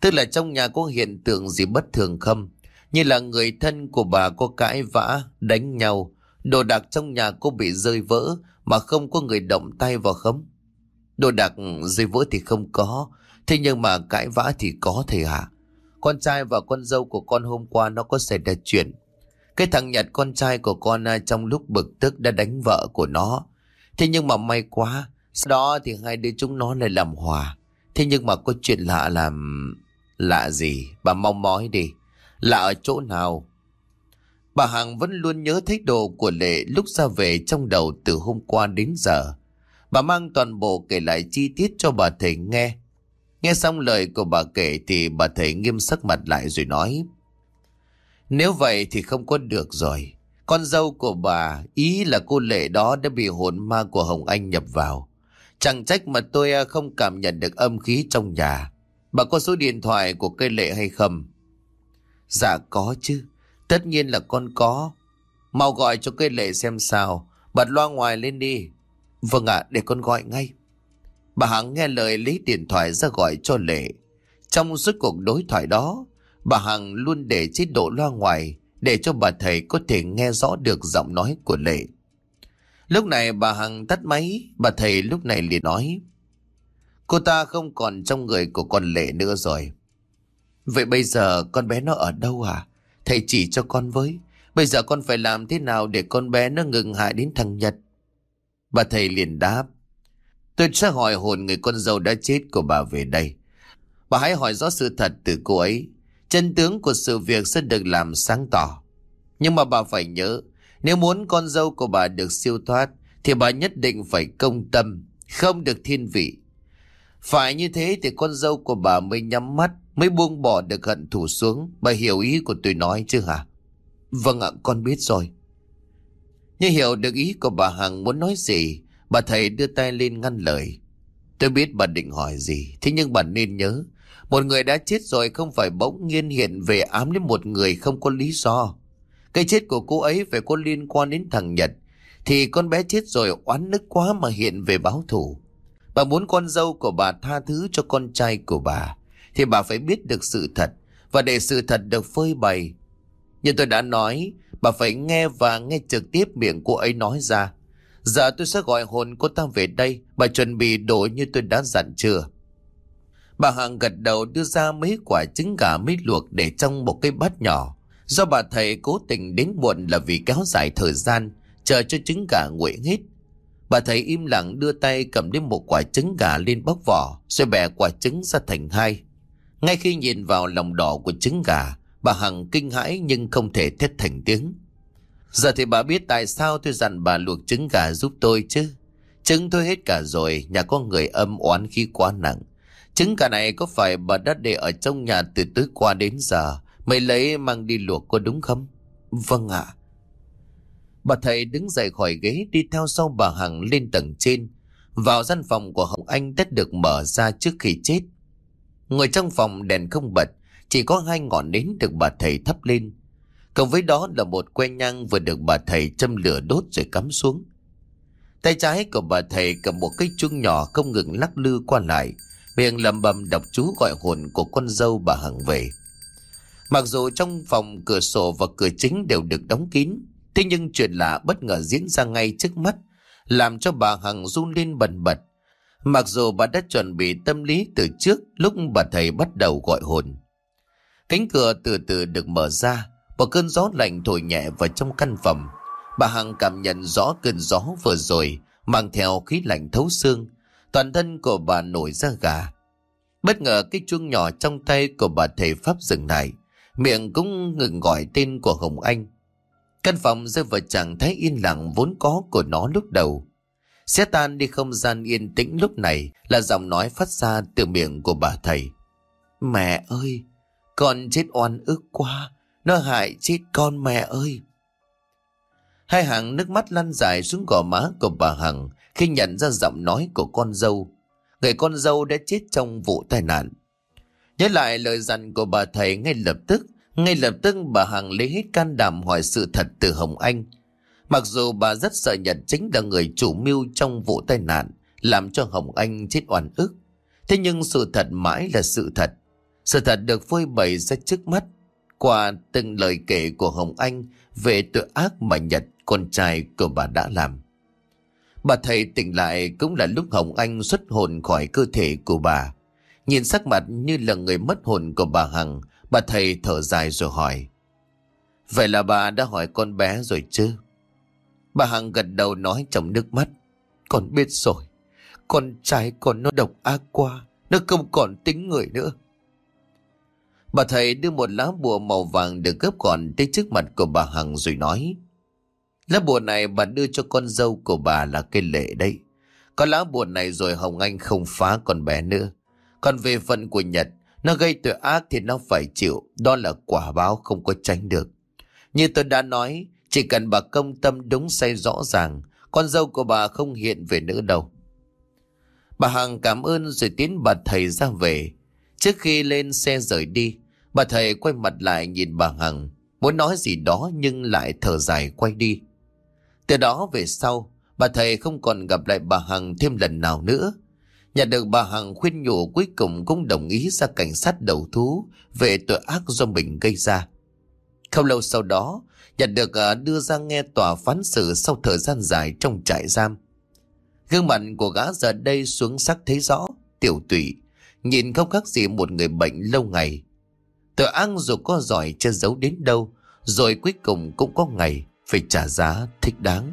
A: Tức là trong nhà có hiện tượng gì bất thường không? Như là người thân của bà có cãi vã, đánh nhau, đồ đạc trong nhà cô bị rơi vỡ mà không có người động tay vào không? Đồ đạc rơi vỡ thì không có, thế nhưng mà cãi vã thì có thầy hả? Con trai và con dâu của con hôm qua nó có xảy ra chuyện. Cái thằng Nhật con trai của con à, trong lúc bực tức đã đánh vợ của nó. Thế nhưng mà may quá, sau đó thì hai đứa chúng nó lại làm hòa. Thế nhưng mà có chuyện lạ làm... Lạ gì? Bà mong mói đi. Lạ ở chỗ nào? Bà Hằng vẫn luôn nhớ thấy đồ của Lệ lúc ra về trong đầu từ hôm qua đến giờ. Bà mang toàn bộ kể lại chi tiết cho bà thầy nghe. Nghe xong lời của bà kể thì bà thầy nghiêm sắc mặt lại rồi nói. Nếu vậy thì không có được rồi. Con dâu của bà, ý là cô Lệ đó đã bị hồn ma của Hồng Anh nhập vào. Chẳng trách mà tôi à, không cảm nhận được âm khí trong nhà. Bà có số điện thoại của cây Lệ hay không? Dạ có chứ. Tất nhiên là con có. Mau gọi cho cây lệ xem sao. Bật loa ngoài lên đi. Vâng ạ, để con gọi ngay. Bà Hằng nghe lời lấy điện thoại ra gọi cho Lệ. Trong suốt cuộc đối thoại đó, bà Hằng luôn để chế độ loa ngoài để cho bà thầy có thể nghe rõ được giọng nói của Lệ. Lúc này bà Hằng tắt máy, bà thầy lúc này liền nói. Cô ta không còn trong người của con Lệ nữa rồi. Vậy bây giờ con bé nó ở đâu à? Thầy chỉ cho con với. Bây giờ con phải làm thế nào để con bé nó ngừng hại đến thằng Nhật? Bà thầy liền đáp. Tôi sẽ hỏi hồn người con dâu đã chết của bà về đây. Bà hãy hỏi rõ sự thật từ cô ấy. Chân tướng của sự việc sẽ được làm sáng tỏ. Nhưng mà bà phải nhớ, nếu muốn con dâu của bà được siêu thoát, thì bà nhất định phải công tâm, không được thiên vị. Phải như thế thì con dâu của bà mới nhắm mắt, mới buông bỏ được hận thù xuống. Bà hiểu ý của tôi nói chứ hả? Vâng ạ, con biết rồi. Như hiểu được ý của bà Hằng muốn nói gì, bà thầy đưa tay lên ngăn lời. Tôi biết bà định hỏi gì, thế nhưng bà nên nhớ, một người đã chết rồi không phải bỗng nhiên hiện về ám đến một người không có lý do. Cái chết của cô ấy phải có liên quan đến thằng Nhật, thì con bé chết rồi oán nức quá mà hiện về báo thù. Bà muốn con dâu của bà tha thứ cho con trai của bà, thì bà phải biết được sự thật, và để sự thật được phơi bày. Như tôi đã nói, bà phải nghe và nghe trực tiếp miệng cô ấy nói ra. Giờ tôi sẽ gọi hồn cô ta về đây, bà chuẩn bị đồ như tôi đã dặn chưa? Bà Hằng gật đầu đưa ra mấy quả trứng gà mới luộc để trong một cái bát nhỏ. Do bà thầy cố tình đến muộn là vì kéo dài thời gian, chờ cho trứng gà nguội hết. Bà thầy im lặng đưa tay cầm đến một quả trứng gà lên bóc vỏ, rồi bẻ quả trứng ra thành hai. Ngay khi nhìn vào lòng đỏ của trứng gà, bà Hằng kinh hãi nhưng không thể thét thành tiếng. Giờ thì bà biết tại sao tôi dặn bà luộc trứng gà giúp tôi chứ. Trứng tôi hết cả rồi, nhà có người âm oán khi quá nặng. Trứng gà này có phải bà đã để ở trong nhà từ tối qua đến giờ, mày lấy mang đi luộc có đúng không? Vâng ạ. Bà thầy đứng dậy khỏi ghế đi theo sau bà Hằng lên tầng trên. Vào gian phòng của Hồng Anh đã được mở ra trước khi chết. Ngồi trong phòng đèn không bật, chỉ có hai ngọn nến được bà thầy thắp lên. Cộng với đó là một que nhang vừa được bà thầy châm lửa đốt rồi cắm xuống. Tay trái của bà thầy cầm một cái chuông nhỏ không ngừng lắc lư qua lại, miệng lầm bầm đọc chú gọi hồn của con dâu bà Hằng về. Mặc dù trong phòng cửa sổ và cửa chính đều được đóng kín, thế nhưng chuyện lạ bất ngờ diễn ra ngay trước mắt, làm cho bà Hằng run lên bần bật. Mặc dù bà đã chuẩn bị tâm lý từ trước lúc bà thầy bắt đầu gọi hồn. Cánh cửa từ từ được mở ra, một cơn gió lạnh thổi nhẹ vào trong căn phòng. Bà Hằng cảm nhận rõ cơn gió vừa rồi, mang theo khí lạnh thấu xương. Toàn thân của bà nổi ra gà. Bất ngờ cái chuông nhỏ trong tay của bà thầy Pháp dừng lại. Miệng cũng ngừng gọi tên của Hồng Anh. Căn phòng rơi vào trạng thái yên lặng vốn có của nó lúc đầu. Sẽ tan đi không gian yên tĩnh lúc này là giọng nói phát ra từ miệng của bà thầy. Mẹ ơi, con chết oan ức quá, nó hại chết con mẹ ơi. Hai hàng nước mắt lăn dài xuống gò má của bà Hằng khi nhận ra giọng nói của con dâu. Người con dâu đã chết trong vụ tai nạn. Nhớ lại lời dặn của bà thầy ngay lập tức, ngay lập tức bà Hằng lấy hết can đảm hỏi sự thật từ Hồng Anh. Mặc dù bà rất sợ Nhật chính là người chủ mưu trong vụ tai nạn, làm cho Hồng Anh chết oan ức. Thế nhưng sự thật mãi là sự thật. Sự thật được phơi bày ra trước mắt qua từng lời kể của Hồng Anh về tội ác mà Nhật, con trai của bà đã làm. Bà thầy tỉnh lại cũng là lúc Hồng Anh xuất hồn khỏi cơ thể của bà. Nhìn sắc mặt như là người mất hồn của bà Hằng, bà thầy thở dài rồi hỏi. Vậy là bà đã hỏi con bé rồi chứ? Bà Hằng gật đầu nói trong nước mắt. Con biết rồi, con trai con nó độc ác quá, nó không còn tính người nữa. Bà thầy đưa một lá bùa màu vàng được gấp gọn tới trước mặt của bà Hằng rồi nói. Lá bùa này bà đưa cho con dâu của bà là cây lệ đấy. Có lá bùa này rồi Hồng Anh không phá con bé nữa. Còn về phận của Nhật, nó gây tội ác thì nó phải chịu, đó là quả báo không có tránh được. Như tôi đã nói, chỉ cần bà công tâm đúng say rõ ràng, con dâu của bà không hiện về nữa đâu. Bà Hằng cảm ơn rồi tiến bà thầy ra về. Trước khi lên xe rời đi, bà thầy quay mặt lại nhìn bà Hằng. Muốn nói gì đó nhưng lại thở dài quay đi. Từ đó về sau, bà thầy không còn gặp lại bà Hằng thêm lần nào nữa. Nhận được bà Hằng khuyên nhủ cuối cùng cũng đồng ý ra cảnh sát đầu thú về tội ác do mình gây ra. Không lâu sau đó, nhận được à, đưa ra nghe tòa phán xử sau thời gian dài trong trại giam. Gương mặt của gã giờ đây xuống sắc thấy rõ, tiểu tụy, nhìn không khác gì một người bệnh lâu ngày. Tội ác dù có giỏi che giấu đến đâu, rồi cuối cùng cũng có ngày phải trả giá thích đáng.